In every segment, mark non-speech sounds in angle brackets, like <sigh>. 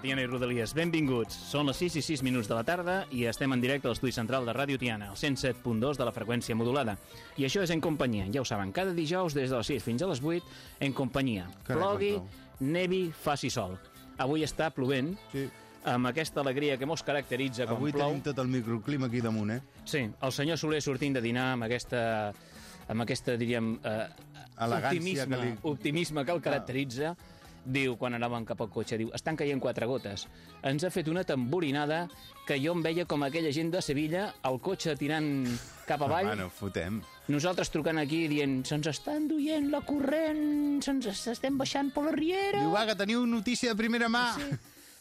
Tiana i Rodalies. Benvinguts. Són les 6 i 6 minuts de la tarda i estem en directe a l'estudi central de Ràdio Tiana, el 107.2 de la freqüència modulada. I això és En Companyia. Ja ho saben, cada dijous des de les 6 fins a les 8, En Companyia. Carai, Plogui, com nevi, faci sol. Avui està plovent, Sí. amb aquesta alegria que mos caracteritza quan Avui plou. tenim tot el microclima aquí damunt, eh? Sí, el senyor Soler sortint de dinar amb aquesta, amb aquesta diríem, eh, Elegància optimisme, que li- optimisme que el caracteritza, diu, quan anàvem cap al cotxe, diu, estan caient quatre gotes. Ens ha fet una tamborinada que jo em veia com aquella gent de Sevilla, el cotxe tirant cap avall, Home, no fotem. nosaltres trucant aquí dient, se'ns està enduient la corrent, se'ns estem baixant per la riera, Diu, va, que teniu notícia de primera mà. sí.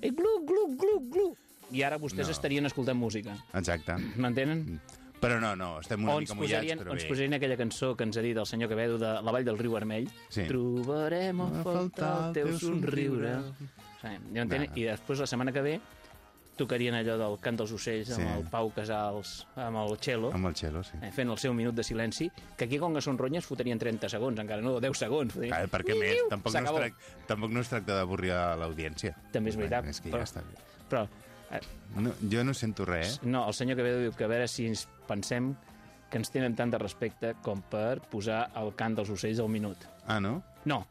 i glu, glu, glu, glu. I ara vostès No. estarien escoltant música. Exacte. M'entenen? Però no, no, estem una mica mullats, posarien, però o ens bé. posarien aquella cançó que ens ha dit el senyor Quevedo de La Vall del Riu Vermell. Sí. Trobarem a faltar el teu somriure. Sí, ja? No. I després, la setmana que ve, tocarien allò del cant dels ocells amb Sí. el Pau Casals, amb el cello, Amb el xelo, sí. eh, fent el seu minut de silenci, que aquí, com que són ronyes, fotrien 30 segons, encara no, 10 segons. Fotrien... Clar, per què més? Tampoc no, tracta, tampoc no es tracta d'avorrir a l'audiència. També és veritat. Bé, és que però, ja està bé. Però, eh, No, jo no sento res, eh? no, el senyor Quevedo diu que a veure si ens pensem que ens tenen tant de respecte com per posar el cant dels ocells al minut. Ah, no? No,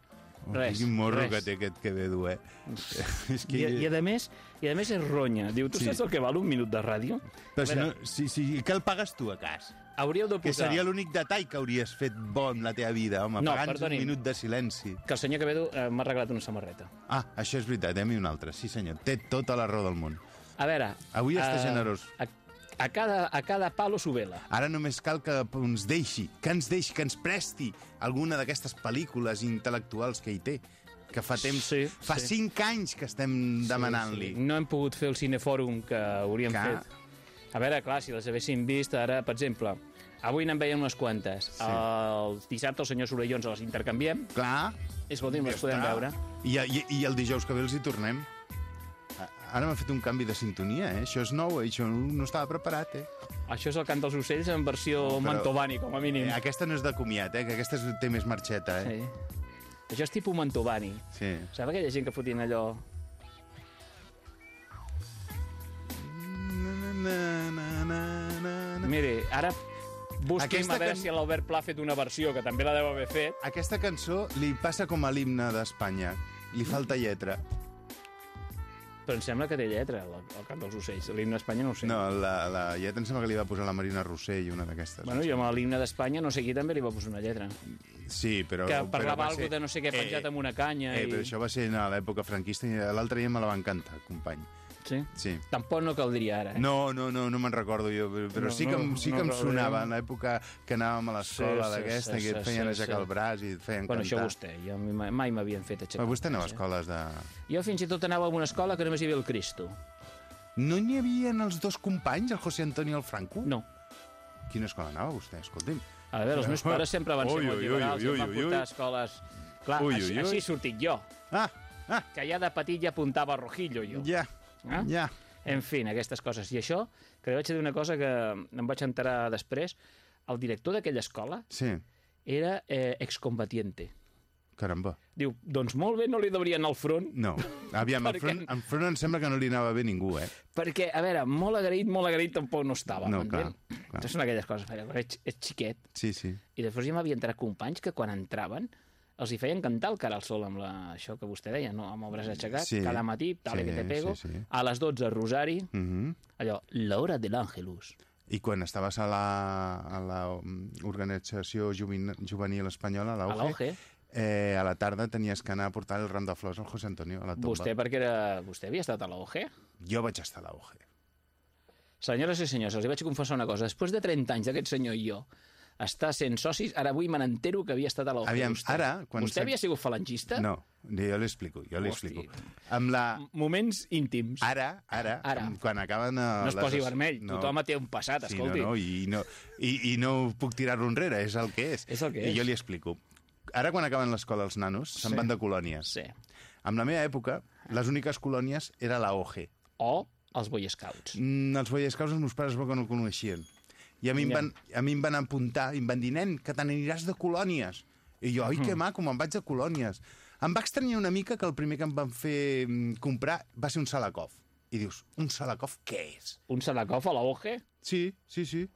Oh, res. Quin morro res. que té aquest Quevedo, eh? <laughs> és que... I, i, a més, I a més és ronya. Diu, tu Sí. saps el que val un minut de ràdio? Però si no, si, si, que el pagues tu, a cas? Hauríeu de Que posar... seria l'únic detall que hauries fet bo en la teva vida, home, No, pagant un minut de silenci. Que el senyor Quevedo eh, m'ha regalat una samarreta. Ah, això és veritat, eh? Mi una altra. Sí, senyor. Té tota la raó del món. A veure... Avui està eh, generós. A, a, cada, a cada palo s'ho vela. Ara només cal que ens deixi, que ens deixi, que ens presti alguna d'aquestes pel·lícules intel·lectuals que hi té, que fa temps, Sí, fa sí. cinc anys que estem demanant-li. No hem pogut fer el cinefòrum que hauríem Que- fet. A veure, clar, si les haguéssim vist ara, per exemple, avui n'en veiem unes quantes. Sí. El dissabte el senyor Soler i jo ens les intercanviem. Clar, Escolti'm, les ja podem veure. I, i, I el dijous que ve els hi tornem. Ara m'ha fet un canvi de sintonia, eh? Això és nou, això no, estava preparat, eh? Això és el cant dels ocells en versió Però- Mantovani, com a mínim. eh? Aquesta no és de comiat, eh? Que aquesta té més marxeta, eh? Sí. Això és tipus Mantovani. Sí. Saps aquella gent que fotien allò... Na, na, na, na, na, na. Mire, ara busquem Aquesta a veure can- si l'Albert Pla ha fet una versió, que també la deu haver fet. Aquesta cançó li passa com a l'himne d'Espanya. Li falta lletra. Però em sembla que té lletra, el, el cant dels ocells. L'himne d'Espanya no ho sé. No, la, la lletra em sembla que li va posar la Marina Rossell, una d'aquestes. Bueno, jo amb l'himne d'Espanya no sé qui també li va posar una lletra. Sí, però... Que però parlava va algo ser- de no sé què penjat amb una canya Eh, i- però això va ser a l'època franquista i l'altre dia me la van cantar, company. Sí? Sí. Tampoc no caldria ara. Eh? No, no, no, no me'n recordo jo, però, però No, sí que, em- no, sí que no em sonava en l'època que anàvem a l'escola Sí, sí, d'aquesta, sí, que et sí, feien sí, aixecar sí. el braç i et feien Bueno, això cantar. vostè, jo mai, mai m'havien fet aixecar. Però vostè anava a braç, escoles de... eh? Jo fins i tot anava a una escola que només hi havia el Cristo. No n'hi havia els dos companys, el José Antonio i el Franco? No. Quina escola anava vostè? Escolti'm. A veure, els meus pares sempre van ser Ui, molt ui, ui, liberals ui, i em van ui, ui. portar a escoles Clar, Ui, així, ui, ui. així he sortit jo, Ah, ah, que ja de petit ja apuntava a rojillo, jo. ja, Ah? ja. En fi, aquestes coses. I això, que vaig dir una cosa que em vaig enterar després, el director d'aquella escola Sí, era eh, excombatiente. caramba. Diu, doncs molt bé, no li deurien anar al front, No, aviam, en front, en front em sembla que no li anava bé ningú, eh? perquè, a veure, molt agraït, molt agraït tampoc no estava. No, clar, clar. Són aquelles coses, perquè ets, ets xiquet, Sí, sí. i després ja m'havia entrat companys que quan entraven els hi feien cantar el cara al sol amb la, això que vostè deia, no? amb el braç aixecat, Sí. cada matí, tal Sí, que te pego, sí, sí. a les 12 Rosari, Mm allò, l'hora de l'àngelus. I quan estaves a la, a la um, Organització Juvenil, Espanyola, a la A la OGE, OGE. eh, a la tarda tenies que anar a portar el ram de flors al José Antonio, a la tomba. Vostè, perquè era... Vostè havia estat a la OGE? Jo vaig estar a la OGE. Senyores i senyors, els hi vaig confessar una cosa. Després de 30 anys d'aquest senyor i jo estar sent socis, ara avui me n'entero que havia estat a la. Aviam, vostè. ara, quan Vostè havia sigut falangista? No, jo l'explico, jo l'explico. Amb la... Moments íntims. Ara, ara, Ara. amb- quan acaben... eh, no es les- posi vermell. Tothom té un passat, Sí, escolti. no, no, i no, i, i no puc tirar-lo enrere, és el que és. És el que I és. jo li explico. Ara, quan acaben l'escola els nanos, se'n Sí. van de colònies. Sí. En la meva època, les úniques colònies era la OG. O els Boy Scouts. Mm, els Boy Scouts els meus pares no el coneixien. I a mi, em van, a mi em van apuntar i em van dir, nen, que te n'aniràs de colònies. I jo, ai, que maco, me'n vaig de colònies. Em va estranyar una mica que el primer que em van fer mm, comprar va ser un Salakov. I dius, un Salakov què és? Un Salakov a la OGE? Sí, sí, sí.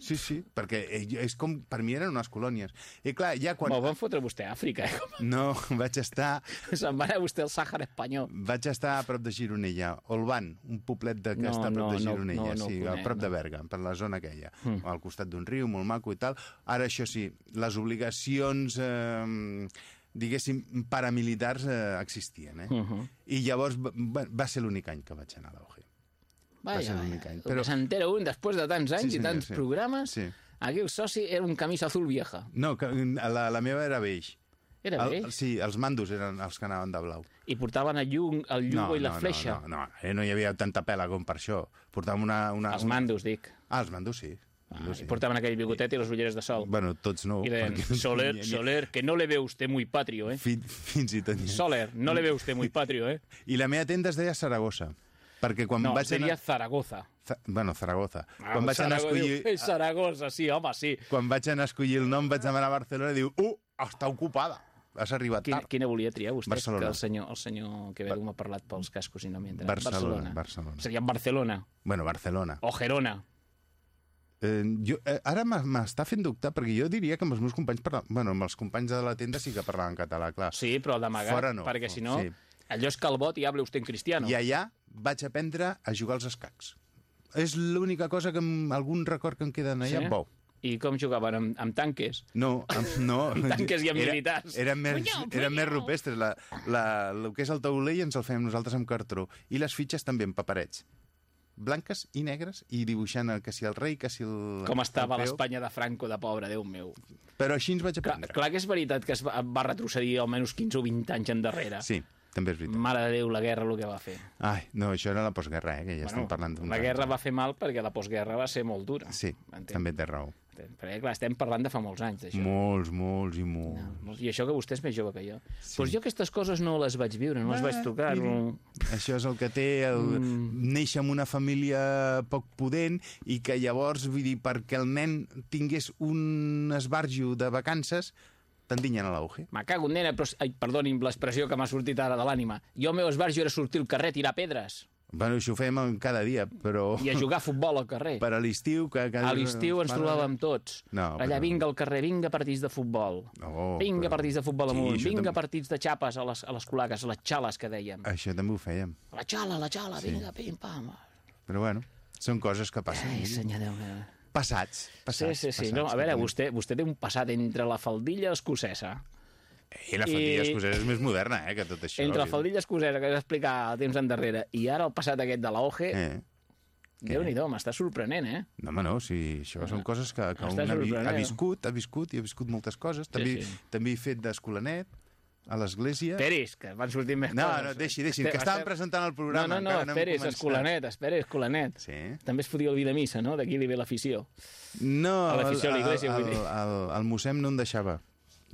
Sí, sí, perquè és com, per mi eren unes colònies. I clar, ja quan... Me'l van fotre vostè a Àfrica, eh? No, vaig estar, Se'n va anar vostè al Sàhara espanyol. vaig estar a prop de Gironella. Olvan, un poblet de, que No, està a prop no, de no, Gironella, no, no ho sí, a conec, prop de no. Berga, per la zona aquella, mm. al costat d'un riu, molt maco i tal. Ara, això sí, les obligacions, eh, diguéssim, paramilitars eh, existien, eh? Uh -huh. I llavors va- va ser l'únic any que vaig anar a l'OG. Va Vaja, l'únic any, però... s'entera un després de tants anys Sí, i senyor, tants sí. programes. Sí. Aquí el soci era un camisa azul vieja. No, la, la meva era beix. Era. El, sí, els mandos eren els que anaven de blau. I portaven el, llum, el llugo i la fleixa. No, no, no, eh, no hi havia tanta pela com per això. Portàvem una... una Els mandos, dic. Ah, els mandos sí. Ah, i portaven aquell bigotet i les ulleres de sol. Bueno, tots no. I deien, Soler, Soler, que no le ve usted muy patrio, eh? Fin, fins i tot... Soler, no le ve usted muy patrio, eh? I la meva tenda es deia Saragossa. Perquè quan No, vaig seria anar... Zaragoza. Za- Bueno, Zaragoza. Ah, quan, vaig anar a Zaragoza, escollir... diu, "Eh, Zaragoza, sí, home, sí. quan vaig anar a escollir el nom, vaig demanar a Barcelona i diu, uh, està ocupada. Has arribat Quina, tard. quina volia triar vostè? Barcelona. Que el senyor, el senyor Quevedo m'ha parlat pels cascos i no m'hi he enterat. Barcelona, Barcelona. Seria Barcelona Bueno, Barcelona. o Gerona. Eh, jo, eh, ara m'està fent dubtar, perquè jo diria que amb els meus companys... Parla... Bueno, amb els companys de la tenda sí que parlaven català, clar. Sí, però d'amagat, no, perquè si no, sí. Allò és calbot i hable usted en cristiano. I allà vaig aprendre a jugar als escacs. És l'única cosa que... em- algun record que em queda allà, Sí? bo. I com jugaven? Amb, amb tanques? No, amb- no. <laughs> Amb tanques i amb Era- militars. Eren més, eren més rupestres. La, la, el que és el tauler ens el fèiem nosaltres amb cartró. I les fitxes també amb paperets. Blanques i negres, i dibuixant el, que si el rei, que si el... Com estava l'Espanya de Franco, de pobre, Déu meu. Però així ens vaig Clar, aprendre. clar que és veritat que es va, va retrocedir almenys 15 o 20 anys endarrere. Sí, també és veritat. Mare de Déu, la guerra el que va fer. Ai, no, això era la postguerra, eh, que ja estem parlant d'un... la guerra va fer mal perquè la postguerra va ser molt dura. Sí, M'entén? també té raó. Perquè, clar, estem parlant de fa molts anys, d'això. Molts, molts i molts. Molts. I això que vostè és més jove que jo. Sí. Doncs jo aquestes coses no les vaig viure, no les vaig tocar. miri. No... Això és el que té el mm. néixer en una família poc pudent i que llavors, vull dir, perquè el nen tingués un esbarjo de vacances, t'endinyen a l'auge. Me cago en nena, però... Ai, perdoni'm l'expressió que m'ha sortit ara de l'ànima. Jo el meu esbarjo era sortir al carrer, tirar pedres Bueno, això ho fem cada dia, però i a jugar a futbol al carrer. per a l'estiu... Que, que A l'estiu ens trobàvem tots. No, Allà, però- vinga al carrer, vinga partits de futbol. Oh, vinga però- partits de futbol Sí, amunt. vinga també- partits de xapes a les, a les col·lagues, les xales que dèiem. Això també ho fèiem. La xala, la xala, vinga, pim, pam. Però bueno, són coses que passen. Ai, senyor Déu meu. Passats. Sí, passats sí, sí. Passats, No, a veure, vostè, vostè té un passat entre la faldilla escocesa, I la faldilla I- escocesa és més moderna, eh, que tot això. entre la faldilla escocesa que vas explicar temps endarrere i ara el passat aquest de la OGE, Eh. Déu-n'hi-do, m'està sorprenent, eh? No, home, no, sí, això són coses que, que un ha, vi- ha viscut, ha viscut i ha viscut moltes coses. També, sí. també he fet d'escolanet a l'església. Esperis, que van sortir més No, coses. no, deixi, deixi, Estem- que estàvem presentant el programa. No, no, no, hem esperis, escolanet, esperis, escolanet. Sí. També es fotia el vi de missa, no? D'aquí li ve No, l'afició. A el, l'afició a el, l'església, vull el, dir. el, el mossèn no em deixava.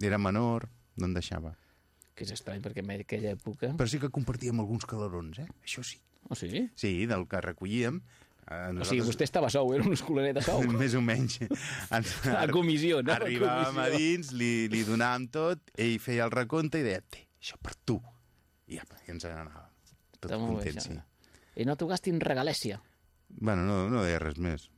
Era menor, no en deixava. Que és estrany, perquè en aquella època... Però sí que compartíem alguns calarons, eh? Això sí. O sigui? Sí, del que recollíem. Eh, O sigui, vostè estava sou, era un escolaner de sou. <laughs> Més o menys. Ens, <laughs> A comissió, no? A Arribàvem a comissió. dins, li, li donàvem tot, ell feia el recompte i deia, té, això per tu. I apa, i ens n'anàvem. Tot Està bé, això. sí. I no t'ho gastin regalèsia. Bueno, no, no deia res més.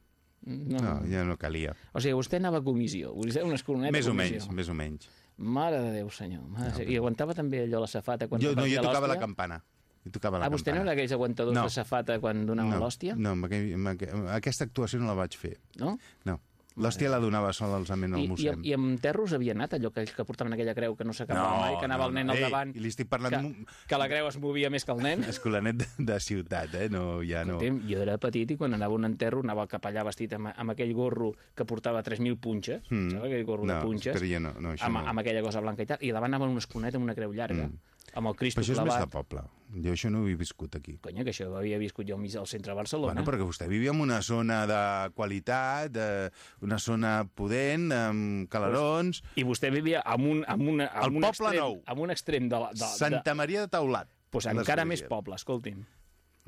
No. No, ja no calia. O sigui, vostè anava a comissió. Vostè era un escolanet Més a o comissió. menys, més o menys. Mare de Déu, senyor. Mare de Déu. I aguantava també allò la safata quan Jo, no, jo tocava la campana. Jo tocava la Ah, vostè no era campana. aquells aguantadors No. de safata quan donava no, l'hòstia? No, amb aquell, amb aquell, amb aquesta actuació no la vaig fer. No? No. L'hòstia la donava sol I, al i, mossèn. I amb terros havia anat, allò que, que portaven aquella creu que no s'acabava mai, que anava el nen al Ei, davant, I li estic parlant que, que la creu es movia més que el nen. escolanet de, de ciutat, eh? No, ja no. Escolti'm, jo era petit i quan anava a un enterro anava cap allà vestit amb, amb aquell gorro que portava 3.000 punxes, mm. saps aquell gorro No, de punxes? però no, no, això amb, no. amb aquella cosa blanca i tal, i davant anava un esconet amb una creu llarga, mm. amb el Cristo Però això és més de clavat. poble. Jo això no ho he viscut aquí. Conya, que això ho havia viscut jo al centre de Barcelona. Bueno, perquè vostè vivia en una zona de qualitat, de, una zona pudent, amb calarons... I vostè vivia amb un, amb una, amb un extrem, Nou. amb un extrem de... la- de, Santa Maria de Taulat. pues encara més poble, escolti'm.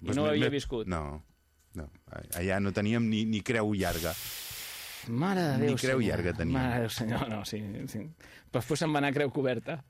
I Doncs no ho havia viscut. No, no. Allà no teníem ni, ni creu llarga. Mare de Ni Déu, creu senyor. llarga tenia. Mare de Déu, senyor, no, sí. sí. Però després se'n va anar a creu coberta.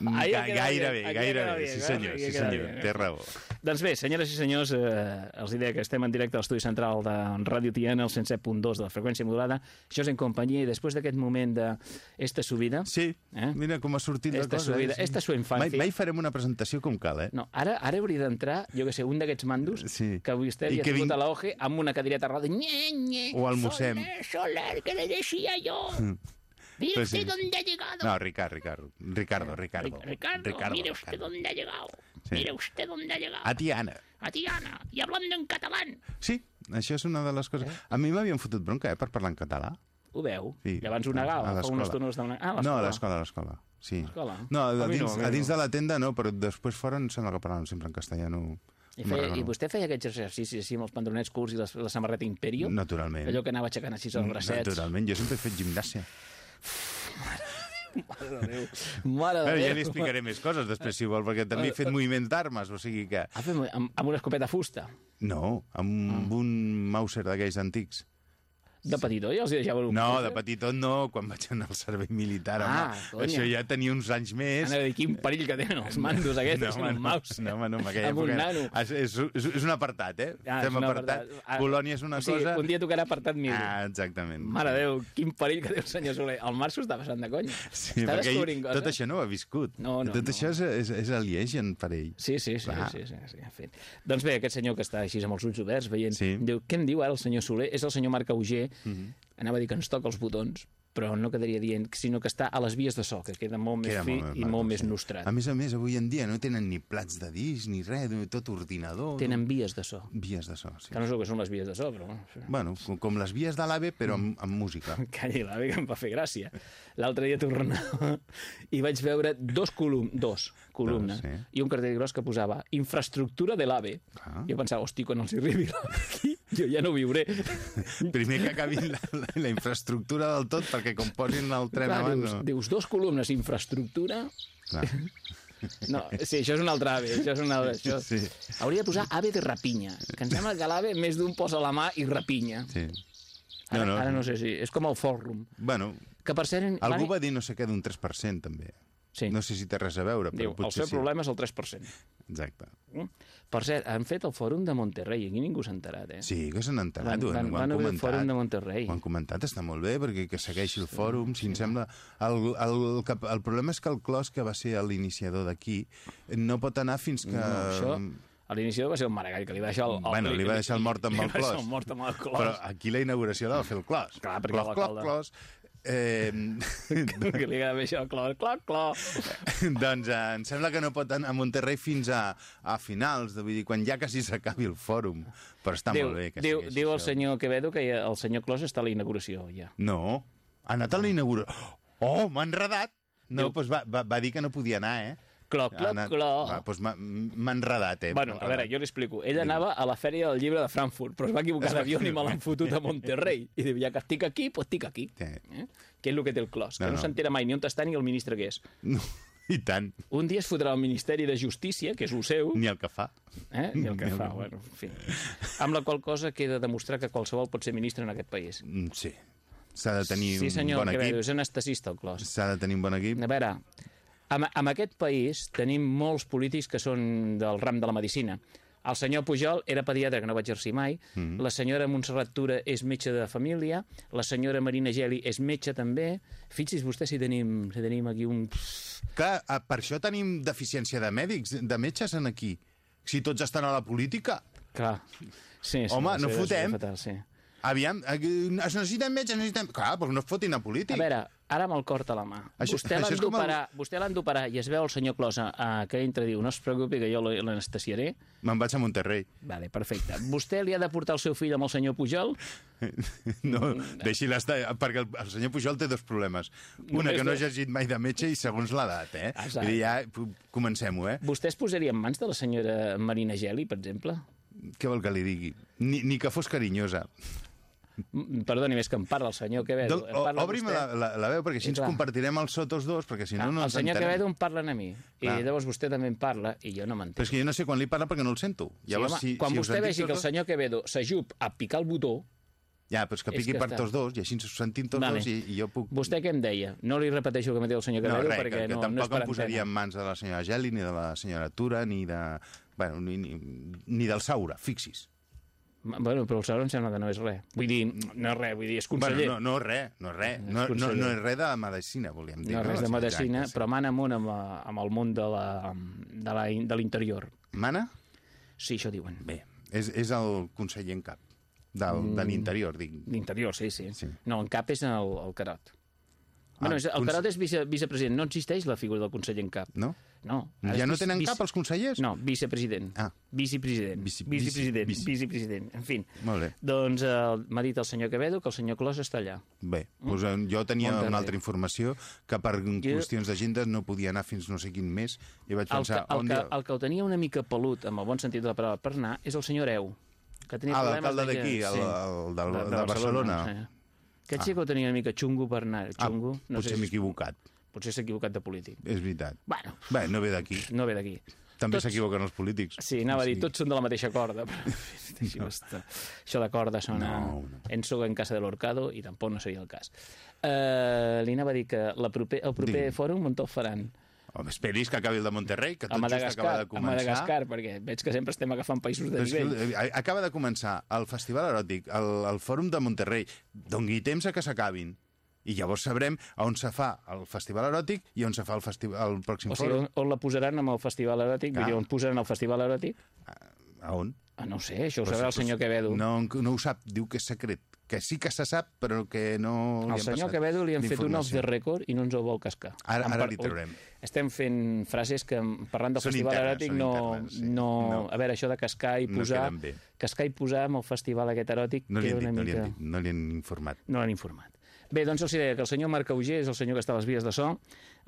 Ga Ahí ha quedat gairebé, bien, gairebé. bien, Sí, veus? senyor, sí, senyor. bien. Té raó. Doncs bé, senyores i senyors, eh, els diré que estem en directe a l'estudi central de Ràdio Tiana, el 107.2 de la freqüència modulada. Això és en companyia i després d'aquest moment de esta subida... Sí, Eh? mira com ha sortit la Esta cosa. subida- eh? esta su infancia. Mai, mai farem una presentació com cal, eh? No, ara, ara hauria d'entrar, jo que sé, un d'aquests mandos Sí. que I havia que tingut ving- a la OGE amb una cadireta roda. Nye, nye, O al mossèn. Soler, Soler, que le decía yo. Mire Pues usted sí. dónde ha llegado. No, Ricard, Ricardo. Ricardo, Ricardo. Ricardo, mire usted Ricardo. dónde ha llegado. Sí. Mire usted dónde ha llegado. A Tiana. A Tiana, y hablando en catalán. Sí, això és una de les coses... A mi m'havien fotut bronca, eh, per parlar en català. Ho veu? Sí. Llavors ho negava, A fa una estona. Ah, a No, a l'escola. a l'escola. Sí. No, a, A dins, no, a dins de la tenda no, però després fora em sembla que parlaven sempre en castellà. No, I, no feia. I vostè feia aquests exercicis així amb els pantalonets curts i les, la samarreta Imperio? Naturalment. Allò que anava aixecant així els bracets? Naturalment, jo sempre he fet gimnàsia. Mare de Déu. Mare de Però ja Déu. li explicaré més coses després, si vol, perquè també he fet moviments d'armes, o sigui que... Ah, amb, amb una escopeta fusta. No, amb un Mauser d'aquells antics. De petitó ja els deixava un No, de petitot no, quan vaig anar al servei militar. Ah, home. Això ja tenia uns anys més. Anava a dir, quin perill que tenen els mandos aquests, no, home, no, mouse. no, home, no, en aquella època... nano. És, és, és, és un apartat, eh? Ah, un apartat. apartat. Ah, Polònia és una o sigui, cosa... un dia tocarà apartat mil. Ah, exactament. Mare Déu, quin perill que té el senyor Soler. El Mar s'ho està passant de conya. Sí, està perquè ell, descobrint coses. tot això no ho ha viscut. No, no, tot no. això és, és, és aliegen per ell. Sí, sí, sí, sí, sí, sí, en fi. Doncs bé, aquest senyor que està així amb els ulls oberts, veient, Sí. Diu, què em diu ara el senyor Soler? És el senyor Marc Auger, anava a dir que ens toca els botons, però no quedaria dient, sinó que està a les vies de so, que queda molt més Queda fi molt més i molt més sí. nostrat. A més a més, avui en dia no tenen ni plats de disc, ni res, tot ordinador. Tenen vies de so. Vies de so, sí. Que no sé que són les vies de so, però... bueno, com, les vies de l'AVE, però amb, amb música. <laughs> Calli la que em va fer gràcia. L'altre dia tornava <laughs> i vaig veure dos, colum dos columnes Dos, sí. i un cartell gros que posava infraestructura de l'AVE. Ah. Jo pensava, hosti, quan els hi arribi l'AVE aquí, jo ja no viuré. <laughs> Primer que acabi la, la, la infraestructura del tot, perquè com posin el tren Clar, abans... dius, No. dius, dos columnes, infraestructura... Clar. <laughs> No, sí, això és un altre AVE. Això és un altre, això... Sí. Hauria de posar AVE de rapinya, que em sembla que l'AVE més d'un posa la mà i rapinya. Sí. Ara, No, no. ara no sé si... És com el fòrum. Bueno, Que per cert... en- algú va dir no sé què d'un 3%, també. Sí. No sé si té res a veure, però Diu, el potser seu sí. problema és el 3%. Exacte. Mm? Per cert, han fet el fòrum de Monterrey, aquí ningú s'ha enterat, eh? Sí, que se n'han enterat, Van- ho, van- han- ho van han obrir el comentat. fòrum de Monterrey. Ho han comentat, està molt bé, perquè que segueixi el fòrum, si em sembla... El, el, el, el problema és que el Clos, que va ser l'iniciador d'aquí, no pot anar fins que... No, això, a l'iniciador va ser un Maragall, que li va deixar el... el Bueno, li va deixar el mort amb li el clos. el mort amb el clos. Però aquí la inauguració la va fer el Clos. Clar, perquè clos, l'alcalde- clos, clos. Eh, <laughs> que li va deixar el clos, cloc, cloc. doncs eh, em sembla que no pot anar a Monterrey fins a, a finals, vull dir, quan ja quasi s'acabi el fòrum. Però està Diu, molt bé que diu, diu el això. senyor Quevedo que ja- el senyor Clos està a la inauguració, ja. No, ha anat a la inauguració. Oh, m'ha enredat! No, Diu- doncs va, va, va dir que no podia anar, eh? Cloc, cloc, anat- cloc. Va, doncs m'ha- enredat, eh? Bueno, a veure, jo li explico. Ell anava a la fèria del llibre de Frankfurt, però es va equivocar d'avió i me l'han fotut a Monterrey. I diu, ja que estic aquí, doncs estic aquí. Sí. Eh? Que és el que té el clos, que No, no, no. s'entera mai ni on està ni el ministre que és. No, I tant. Un dia es fotrà al Ministeri de Justícia, que és el seu, Ni el que fa. eh? i el que Ni el fa, bueno, en fi. Amb la qual cosa queda demostrar que qualsevol pot ser ministre en aquest país. Mm, Sí. S'ha de tenir Sí, senyor, un bon equip. és anestesista, el clos. S'ha de tenir un bon equip. A veure, en, en aquest país tenim molts polítics que són del ram de la medicina. El senyor Pujol era pediatre, que no va exercir mai. Mm. -hmm. La senyora Montserrat Tura és metge de família. La senyora Marina Geli és metge, també. Fixi's vostè si tenim, si tenim aquí un... Clar, eh, per això tenim deficiència de mèdics, de metges en aquí. Si tots estan a la política. Clar. Sí, sí, Home, no fotem. Fatal, sí. Aviam, eh, es necessiten metges, necessiten... Clar, doncs no es fotin a polític. A veure, ara amb el cort a la mà. Això- vostè l'han d'operar vostè l'han d'operar i es veu el senyor Closa eh, que entra i diu no es preocupi que jo l'anestesiaré. Me'n vaig a Monterrey. Vale, perfecte. Vostè li ha de portar el seu fill amb el senyor Pujol? <laughs> No, deixi-la estar, perquè el, el senyor Pujol té dos problemes. Una, Només que no ha llegit mai de metge, i segons l'edat, eh? Exacte. Vull dir, ja, comencem-ho, eh? Vostè es posaria en mans de la senyora Marina Geli, per exemple? Què vol que li digui? Ni, ni que fos carinyosa. Mm, Perdoni, més que em parla el senyor Quevedo. Doncs, Em parla Obri'm vostè. la, la, la veu, perquè així ens compartirem els sotos dos, perquè si no, no el senyor. Quevedo em parla a mi. Clar. I llavors vostè també em parla i jo no Però m'entenc. és que jo no sé quan li parla perquè no el sento. Llavors, sí, home, si, quan si vostè vegi que el senyor Quevedo s'ajup a picar el botó, Ja, però és que és piqui que per està. tots dos, i així ens ho sentim tots Vale. dos, i, i jo puc... vostè què em deia? No li repeteixo el que m'ha dit el senyor No, Quevedo res, perquè que, que no, no és tampoc per em posaria en mans de la senyora Geli, ni de la senyora Tura, ni de... Bueno, ni, ni, ni del Saura, fixis. Bueno, però el Saura em sembla que no és res. Vull dir, no és res, vull dir, és conseller. Bueno, no, no res, no res. No, no, no és res de medicina, volíem dir. no, res de medicina, exacte, sí. però mana amunt amb, eh, amb el món de l'interior. Mana? Sí, això diuen. Bé, és, és el conseller en cap del, Mm. de l'interior, dic. L'interior, sí, sí, Sí. No, en cap és el, el Carot. Bueno, és, el Carot és vice, vicepresident. No existeix la figura del conseller en cap. No? No. Ja no tenen vice- cap els consellers? No, vicepresident. Ah. Vicepresident. Vici- vicepresident. vici- Vicepresident. En fi. Molt bé. Doncs eh, m'ha dit el senyor Quevedo que el senyor Clos està allà. Bé, doncs, eh, jo tenia una altra informació que per qüestions d'agenda no podia anar fins no sé quin mes i vaig El que, pensar... el, on que, dia- el que ho tenia una mica pelut, amb el bon sentit de la paraula, per anar, és el senyor Eu. Que tenia Ah, l'alcalde de que- d'aquí, el, el, del, de, Barcelona. sí. Aquest xico tenia una mica xungo per anar. Ah, Xungo, no potser sé m'he equivocat, Potser s'ha equivocat de polític. és veritat. Bueno, Bé, no ve d'aquí. no ve d'aquí. També Tots- s'equivoquen els polítics. Sí, anava a dir, Sí. tots són de la mateixa corda, però <laughs> deixi'm estar. Això de corda sona No, no. Enzo en casa de l'Orcado i tampoc no seria el cas. Uh, li anava a dir que la proper, el proper Digui. fòrum on el faran? Home, esperis que acabi el de Monterrey, que A tot just acaba de a començar. Madagascar, perquè veig que sempre estem agafant països de nivell. eh, acaba de començar el Festival Eròtic, el, el Fòrum de Monterrey. Dongui temps a que s'acabin. I llavors sabrem a on se fa el Festival Eròtic i on se fa el, festival, el pròxim O sigui, fòrum. on, on la posaran amb el festival eròtic? Vull Ah. dir, on posaran el festival eròtic? A on? Ah, no ho sé, això ho sabrà el si- senyor Quevedo. No, no ho sap, diu que és secret. Que sí que se sap, però que no... Al senyor Quevedo li han fet un off the record i no ens el vol cascar. Ara- ara li traurem. Estem fent frases que, parlant del Són festival internes, eròtic, no, internes, sí. no, No. A veure, això de cascar i No posar... bé. cascar i posar amb el festival aquest eròtic No li han dit, una no li mica... han dit, no li han informat. No l'han informat. Bé, doncs els deia que el senyor Marc Auger és el senyor que està a les vies de so.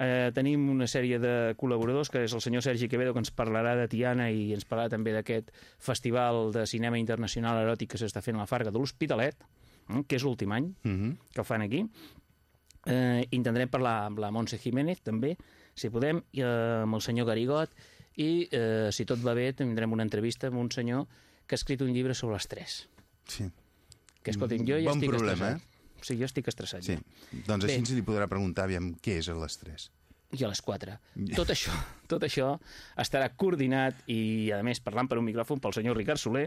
Eh, tenim una sèrie de col·laboradors, que és el senyor Sergi Quevedo, que ens parlarà de Tiana i ens parlarà també d'aquest festival de cinema internacional eròtic que s'està fent a la Farga de l'Hospitalet, eh, que és l'últim any Mm -hmm. que el fan aquí. Eh, intentarem parlar amb la Montse Jiménez, també, si podem, i eh, amb el senyor Garigot, i, eh, si tot va bé, tindrem una entrevista amb un senyor que ha escrit un llibre sobre l'estrès. Sí. Que, escolti'm, jo ja Bon estic problema, estressat. Sí, jo estic estressat. sí. ja. Doncs Bé. així se li podrà preguntar aviam què és l'estrès. I a les 4. Tot això, tot això estarà coordinat i, a més, parlant per un micròfon pel senyor Ricard Soler.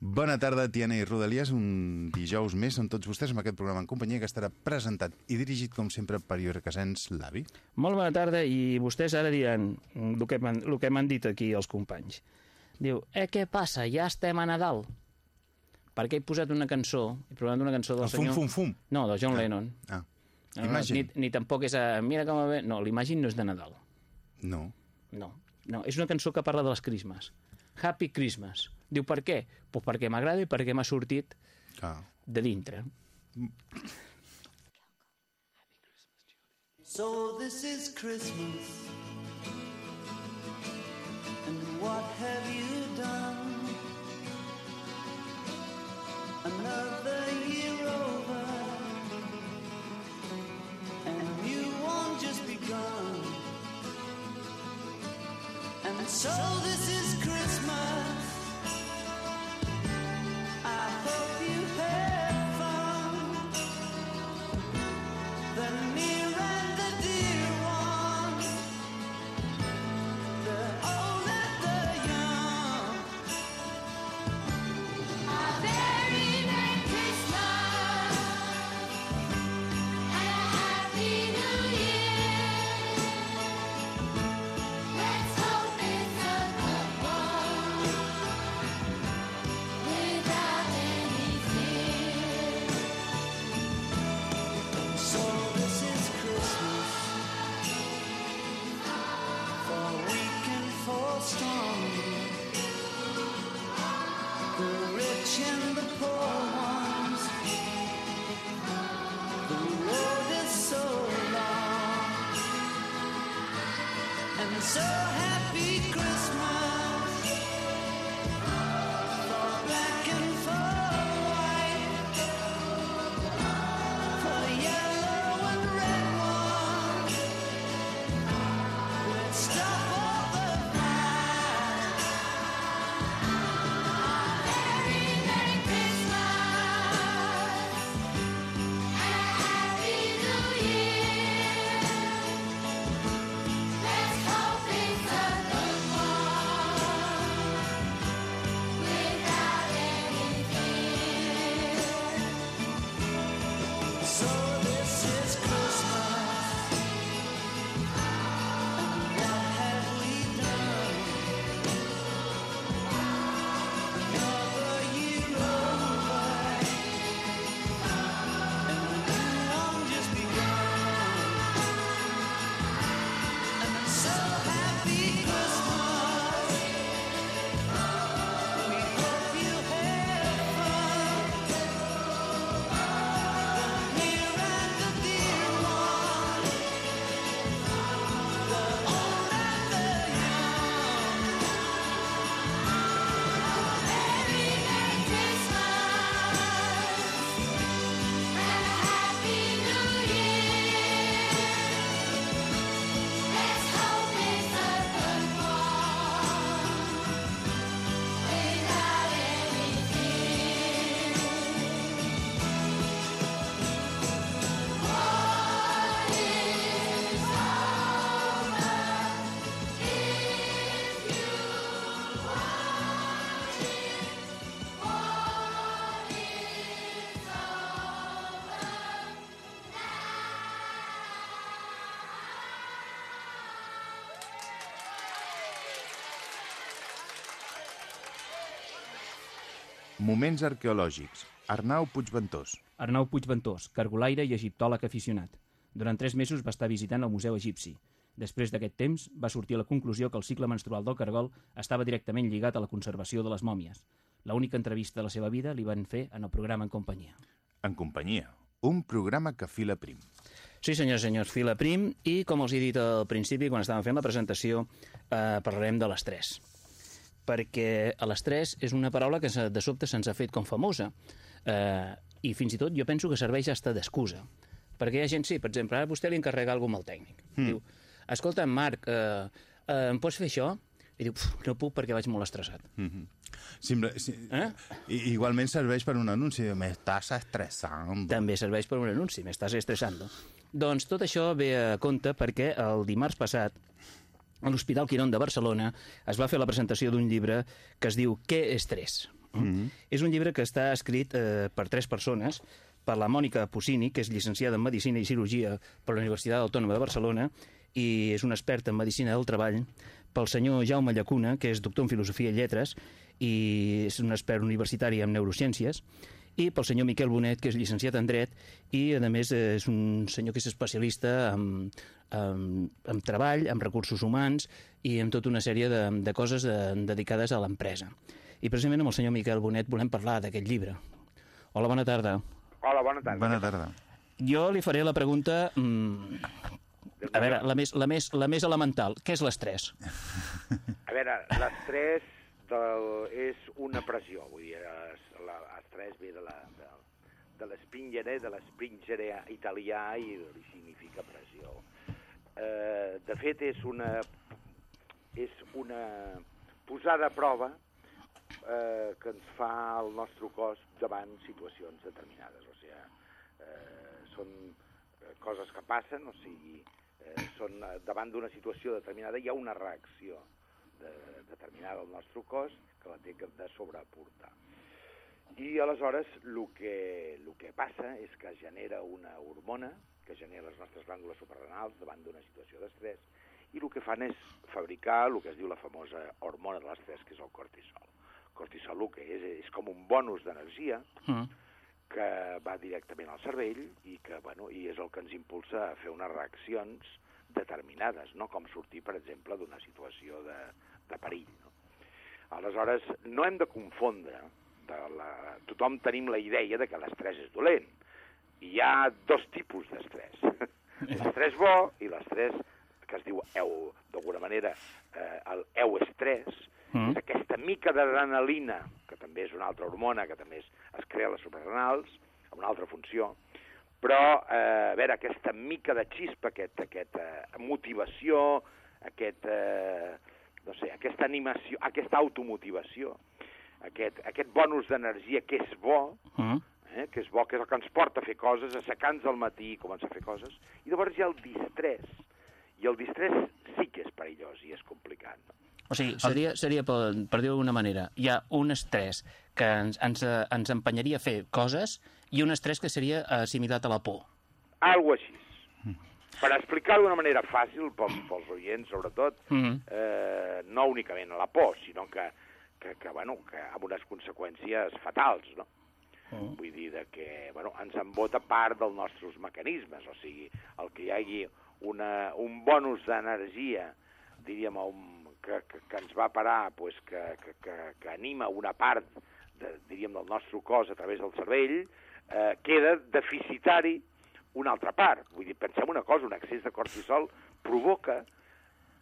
Bona tarda, Tiana i Rodalies. Un dijous més amb tots vostès amb aquest programa en companyia que estarà presentat i dirigit, com sempre, per Iore Casens, l'avi. Molt bona tarda i vostès ara diran el que m'han dit aquí els companys. Diu, eh, què passa? Ja estem a Nadal. Perquè he posat una cançó, he posat una cançó del El fum, senyor... fum, fum. No, del John Lennon. Ah, No, no, Imagine. ni, ni tampoc és a... Mira com bé... No, l'Imagine no és de Nadal. no. No, no, és una cançó que parla de les Christmas. Happy Christmas. Diu, per què? Pues perquè m'agrada i perquè m'ha sortit Ah. de dintre. So this is Christmas. what have you done? Another year over, and a new one just begun. And so this is Christmas. Moments arqueològics. Arnau Puigventós. Arnau Puigventós, cargolaire i egiptòleg aficionat. Durant tres mesos va estar visitant el Museu Egipci. Després d'aquest temps, va sortir a la conclusió que el cicle menstrual del cargol estava directament lligat a la conservació de les mòmies. La única entrevista de la seva vida li van fer en el programa En Companyia. En companyia. Un programa que fila prim. Sí, senyors i senyors, fila prim, i com els he dit al principi, quan estàvem fent la presentació, eh, parlarem de l'estrès. Perquè a l'estrès és una paraula que de sobte se'ns ha fet com famosa, eh, i fins i tot jo penso que serveix hasta d'excusa. Perquè hi ha gent, sí, per exemple, ara vostè li encarrega alguna cosa al tècnic. Mm. Diu, escolta, Marc, eh, eh, em pots fer això? I diu, "Puf, no puc perquè vaig molt estressat. Mm. Simple, si, Eh? igualment serveix per un anunci. Me estàs estressant. també serveix per un anunci, m'estàs estressant. Doncs tot això ve a compte perquè el dimarts passat a l'Hospital Quirón de Barcelona es va fer la presentació d'un llibre que es diu Què estrès? Mm -hmm. És un llibre que està escrit eh, per tres persones, per la Mònica Puccini, que és llicenciada en Medicina i Cirurgia per la Universitat Autònoma de Barcelona i és una experta en Medicina del Treball, pel senyor Jaume Llacuna, que és doctor en Filosofia i Lletres i és un expert universitari en Neurociències, i pel senyor Miquel Bonet, que és llicenciat en Dret, i, a més, és un senyor que és especialista en, en, en treball, en recursos humans i en tota una sèrie de, de coses de, dedicades a l'empresa. I precisament amb el senyor Miquel Bonet volem parlar d'aquest llibre. Hola, bona tarda. Hola, bona tarda. Bona tarda. Jo li faré la pregunta mm, A veure, la més, la més, la més elemental, què és l'estrès? A veure, l'estrès del- és una pressió, vull dir, es- ve de la, de, de l'espingere, de l'espingere italià i li significa pressió. Eh, de fet, és una, és una posada a prova eh, que ens fa el nostre cos davant situacions determinades. O sigui, eh, són eh, coses que passen, o sigui, eh, són eh, davant d'una situació determinada hi ha una reacció de, determinada al nostre cos que la té de sobreportar. I aleshores el que, el que passa és que genera una hormona que genera les nostres glàndules suprarrenals davant d'una situació d'estrès i el que fan és fabricar el que es diu la famosa hormona de l'estrès, que és el cortisol. Cortisol el que és, és com un bonus d'energia Mm. que va directament al cervell i que bueno, i és el que ens impulsa a fer unes reaccions determinades, no? com sortir, per exemple, d'una situació de, de perill. No? Aleshores, no hem de confondre, de la... tothom tenim la idea de que l'estrès és dolent. I hi ha dos tipus d'estrès. <laughs> l'estrès bo i l'estrès que es diu eu, d'alguna manera, eh, el euestrès, Mm. és aquesta mica d'adrenalina, que també és una altra hormona, que també es, es crea a les suprarrenals, amb una altra funció, però, eh, a veure, aquesta mica de xispa, aquest, aquest eh, motivació, aquest, eh, no sé, aquesta animació, aquesta automotivació, aquest, aquest bonus d'energia que és bo, Mm. eh, que és bo, que és el que ens porta a fer coses, a aixecar-nos al matí i començar a fer coses, i llavors hi ha el distrès, i el distrès sí que és perillós i és complicat. No? O sigui, seria, seria per, per dir-ho d'alguna manera, hi ha un estrès que ens, ens, ens empenyaria a fer coses i un estrès que seria assimilat a la por. Algo així. Per explicar-ho d'una manera fàcil, pels, pels oients sobretot, Mhm. eh, no únicament a la por, sinó que, que, que, bueno, que amb unes conseqüències fatals, no? Mm. Vull dir de que bueno, ens embota part dels nostres mecanismes, o sigui, el que hi hagi una, un bonus d'energia, diríem, un, que, que, que ens va parar, pues, que, que, que, que anima una part, de, diríem, del nostre cos a través del cervell, eh, queda deficitari una altra part. Vull dir, pensem una cosa, un excés de cortisol provoca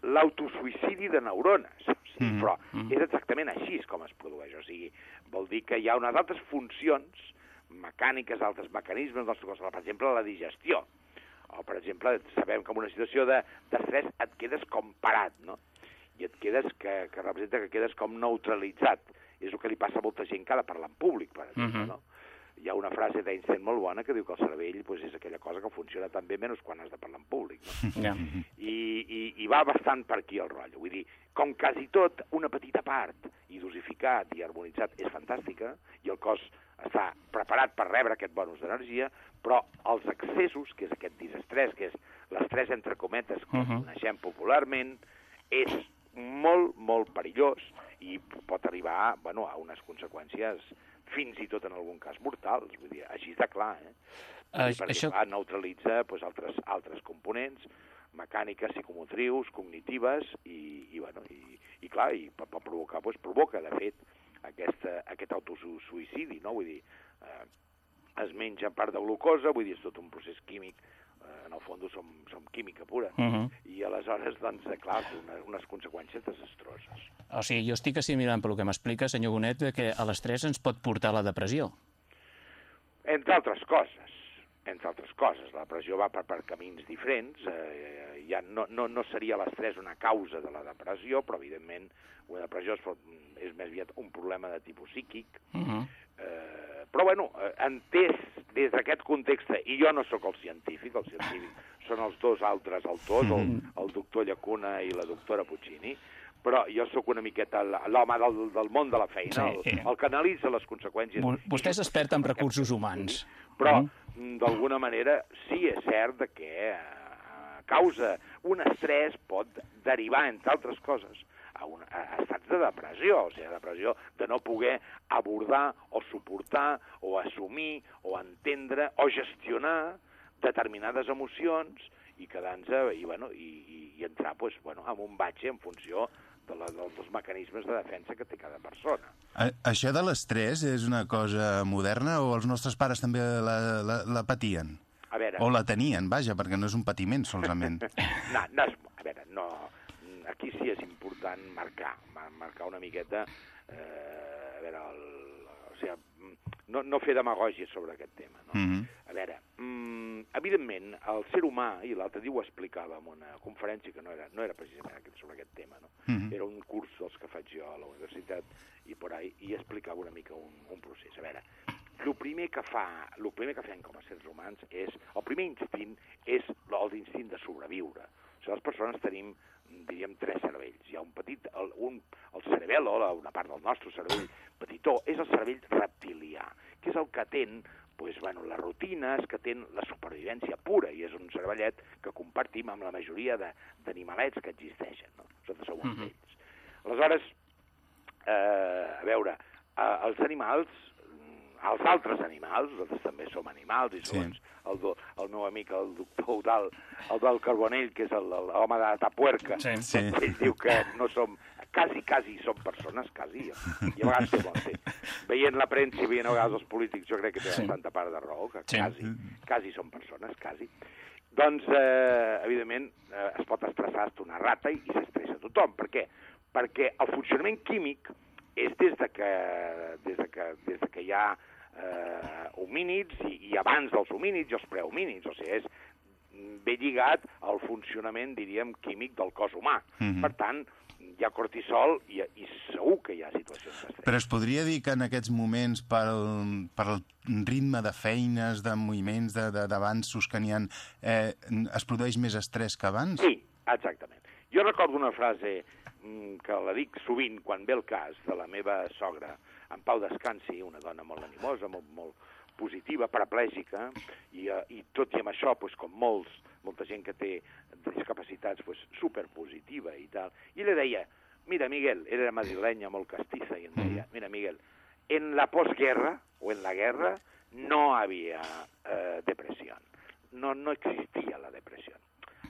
l'autosuïcidi de neurones. Sigui, Mhm, Però és exactament així com es produeix. O sigui, vol dir que hi ha unes altres funcions mecàniques, altres mecanismes del cos, per exemple, la digestió. O, per exemple, sabem que en una situació de- d'estrès et quedes com parat, no? I et quedes, que, que representa que quedes com neutralitzat. És el que li passa a molta gent que ha de parlar en públic, per exemple, Mhm. no? Hi ha una frase d'Einstein molt bona que diu que el cervell pues, és aquella cosa que funciona tan bé menys quan has de parlar en públic. No? <laughs> Ja. I, i, i va bastant per aquí el rotllo. Vull dir, com quasi tot, una petita part, i dosificat i harmonitzat, és fantàstica, i el cos està preparat per rebre aquest bonus d'energia, però els excessos, que és aquest disestrès, que és l'estrès entre cometes, que Mhm. coneixem popularment, és molt, molt perillós i pot arribar bueno, a unes conseqüències fins i tot en algun cas mortals, vull dir, així de clar, eh? Aix- perquè això- clar, neutralitza pues, altres, altres components, mecàniques, psicomotrius, cognitives, i, i, bueno, i, i clar, i pot, pot provocar, pues, provoca, de fet, aquesta, aquest autosuïcidi, no? Vull dir, eh, es menja part de glucosa, vull dir, és tot un procés químic, en el fons som, som química pura, Mhm. i aleshores, doncs, eh, clar, una, unes conseqüències desastroses. O sigui, jo estic assimilant pel que m'explica, senyor Bonet, que a l'estrès ens pot portar la depressió. Entre altres coses, entre altres coses, la depressió va per, per camins diferents, eh, ja no, no, no seria l'estrès una causa de la depressió, però evidentment una depressió és, és més aviat un problema de tipus psíquic, Uh -huh. eh, però bueno, eh, entès des d'aquest context, i jo no sóc el científic, el científic <laughs> són els dos altres autors, el, el doctor Llacuna i la doctora Puccini, però jo sóc una miqueta l'home del, del món de la feina, Sí. el, el que analitza les conseqüències. Vo- Vostè és expert en recursos humans. Però, Mm. D'alguna manera, sí és cert que eh, causa un estrès pot derivar, entre altres coses, a, un, a estats de depressió, o sigui, depressió de no poder abordar o suportar o assumir o entendre o gestionar determinades emocions i quedar-nos i, bueno, i, i, i entrar pues, bueno, en un batxe en funció de la, dels mecanismes de defensa que té cada persona. A, això de l'estrès és una cosa moderna o els nostres pares també la, la, la patien? a veure... O la tenien, vaja, perquè no és un patiment, solament. <laughs> No, no és, a veure, no, aquí sí és important marcar, mar- marcar una miqueta, eh, a veure, el, o sigui, no, no fer demagògia sobre aquest tema, no? Mhm. A veure, mm, evidentment, el ser humà, i l'altre dia ho explicava en una conferència que no era, no era precisament aquest, sobre aquest tema, no? Mhm. Era un curs dels que faig jo a la universitat i por ahí, i explicava una mica un, un procés. A veure, el primer que fa, el primer que fem com a sers humans és, el primer instint és el d'instint de sobreviure. O sigui, les persones tenim, diríem, tres cervells. Hi ha un petit, el, un, el cerebel, o una part del nostre cervell petitó, és el cervell reptilià, que és el que atén pues, bueno, les rutines, que atén la supervivència pura, i és un cervellet que compartim amb la majoria de- d'animalets que existeixen. No? Nosaltres som uns d'ells. Aleshores, eh, a veure, eh, els animals, els altres animals, nosaltres també som animals, i Sí. segons el, do, el meu amic, el doctor Eudal, el del Carbonell, que és l'home de Tapuerca, Sí. Sí. ell diu que no som, quasi, quasi som persones, quasi, i a vegades té bon, sí. Veient la premsa i veient a vegades els polítics, jo crec que té Sí. bastanta part de raó, que Sí. quasi, quasi som persones, quasi. Doncs, eh, evidentment, eh, es pot estressar una rata i, i s'estressa tothom. Per què? Perquè el funcionament químic és des de que, des de que, des de que hi ha eh, homínids i, i abans dels homínids i els prehomínids, o sigui, és ben lligat al funcionament, diríem, químic del cos humà. Mhm. Per tant, hi ha cortisol i, i segur que hi ha situacions d'estrès. Però es podria dir que en aquests moments, pel, per el ritme de feines, de moviments, d'avanços que n'hi ha, eh, es produeix més estrès que abans? Sí, exactament. Jo recordo una frase mm, que la dic sovint quan ve el cas de la meva sogra, en Pau Descansi, una dona molt animosa, molt, molt positiva, paraplègica, i, eh, i tot i amb això, pues, com molts, molta gent que té discapacitats, pues, superpositiva i tal. I ella deia, mira, Miguel, era madrilenya, molt castiza, i em deia, mira, Miguel, en la posguerra o en la guerra no había eh, depresión. No, no existia la depressió.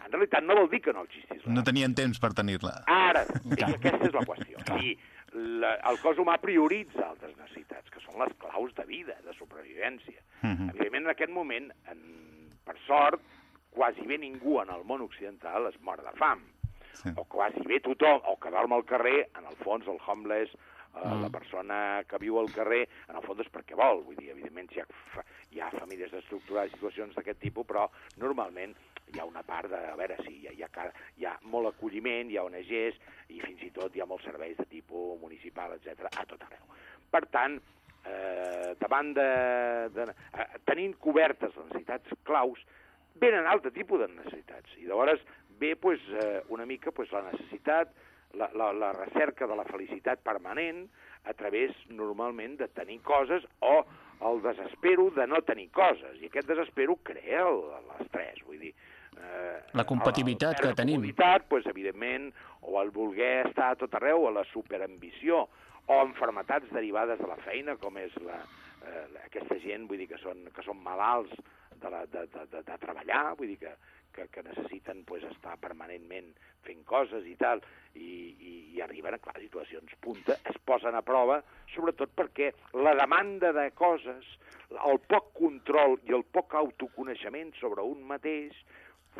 En realitat no vol dir que no existís No tenien temps per tenir-la. Ara, aquesta és la qüestió. I la, el cos humà prioritza altres necessitats, que són les claus de vida, de supervivència. Mhm. Evidentment, en aquest moment, en, per sort, quasi bé ningú en el món occidental es mor de fam. Sí. O quasi bé tothom, o que dorm al carrer, en el fons, el homeless, eh, la persona que viu al carrer, en el fons és perquè vol. Vull dir, evidentment, hi ha, hi ha famílies estructurades, situacions d'aquest tipus, però normalment hi ha una part de... A veure, sí, hi ha, hi ha, hi ha molt acolliment, hi ha ONGs, i fins i tot hi ha molts serveis de tipus municipal, etc a tot arreu. Per tant, eh, davant de, de eh, tenint cobertes les necessitats claus, venen altre tipus de necessitats. I llavors ve pues, eh, una mica pues, la necessitat, la, la, la recerca de la felicitat permanent a través, normalment, de tenir coses o el desespero de no tenir coses. I aquest desespero crea l'estrès, vull dir... Eh, La compatibilitat el- el que tenim. pues, evidentment, o el voler estar a tot arreu, o la superambició, o enfermetats derivades de la feina, com és la, eh, aquesta gent, vull dir, que són, que són malalts de, la, de, de, de, de treballar, vull dir que, que, que necessiten pues, estar permanentment fent coses i tal, i, i, i arriben a clar, situacions punta, es posen a prova, sobretot perquè la demanda de coses, el poc control i el poc autoconeixement sobre un mateix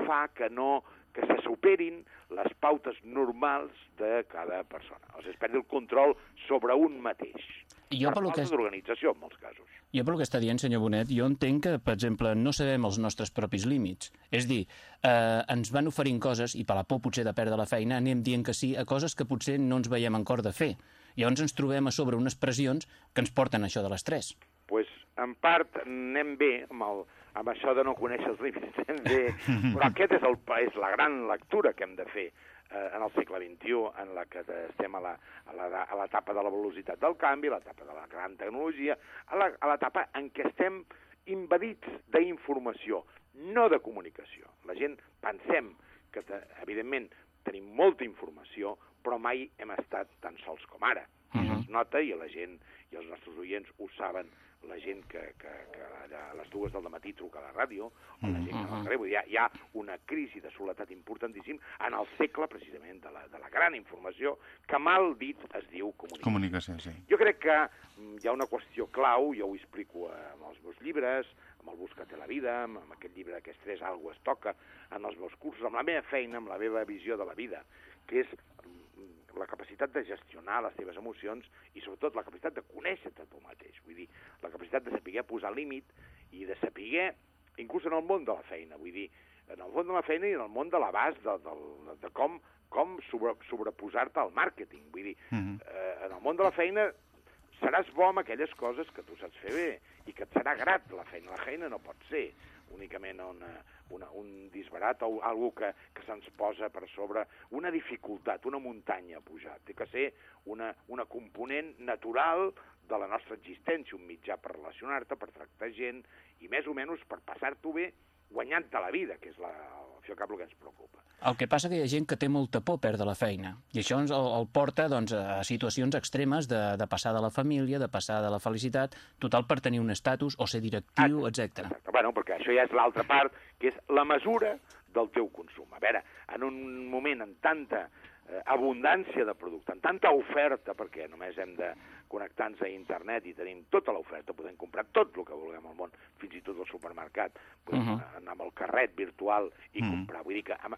fa que no que se superin les pautes normals de cada persona. O sigui, es perdi el control sobre un mateix. Jo per pel que d'organització, en molts casos. Jo pel que està dient, senyor Bonet, jo entenc que, per exemple, no sabem els nostres propis límits. És dir, eh, ens van oferint coses, i per la por potser de perdre la feina, anem dient que sí a coses que potser no ens veiem en cor de fer. Llavors ens trobem a sobre unes pressions que ens porten a això de l'estrès. pues, en part anem bé amb, el, amb això de no conèixer els límits, <laughs> bé, <laughs> però aquest és, el, és la gran lectura que hem de fer eh, en el segle XXI, en la que estem a l'etapa de la velocitat del canvi, a l'etapa de la gran tecnologia, a l'etapa en què estem invadits d'informació, no de comunicació. La gent pensem que, te, evidentment, tenim molta informació, però mai hem estat tan sols com ara. I Això es nota i la gent i els nostres oients ho saben, la gent que, que, que allà a les dues del matí truca a la ràdio, o la gent que va al carrer. Vull dir, hi, ha, hi ha una crisi de soledat importantíssim en el segle, precisament, de la, de la gran informació, que mal dit es diu comunicació. Comunicació, sí. Jo crec que mm, hi ha una qüestió clau, jo ho explico en els meus llibres, amb el Bus que té la vida, amb, amb aquest llibre d'aquests tres Algo es toca, en els meus cursos, amb la meva feina, amb la meva visió de la vida, que és mm, la capacitat de gestionar les teves emocions i sobretot la capacitat de conèixer-te tu mateix. Vull dir, la capacitat de saber posar límit i de saber, inclús en el món de la feina, vull dir, en el món de la feina i en el món de l'abast de, de, de com, com sobre, sobreposar-te al màrqueting. Vull dir, Mhm. eh, en el món de la feina seràs bo amb aquelles coses que tu saps fer bé i que et serà grat la feina. La feina no pot ser únicament una, una, un disbarat o algú que, que se'ns posa per sobre, una dificultat, una muntanya a pujar. Té que ser una, una component natural de la nostra existència, un mitjà per relacionar-te, per tractar gent i més o menys per passar-t'ho bé guanyant-te la vida, que és la, al cap el que ens preocupa. El que passa que hi ha gent que té molta por perdre la feina i això ens el, el porta doncs, a situacions extremes de, de passar de la família, de passar de la felicitat, total per tenir un estatus o ser directiu, etc. Exacte. Bueno, perquè això ja és l'altra part, que és la mesura del teu consum. A veure, en un moment amb tanta eh, abundància de producte, amb tanta oferta, perquè només hem de connectar-nos a internet i tenim tota l'oferta, podem comprar tot el que vulguem al món, fins i tot al supermercat, podem uh -huh. anar amb el carret virtual i Mhm. comprar. Vull dir que home,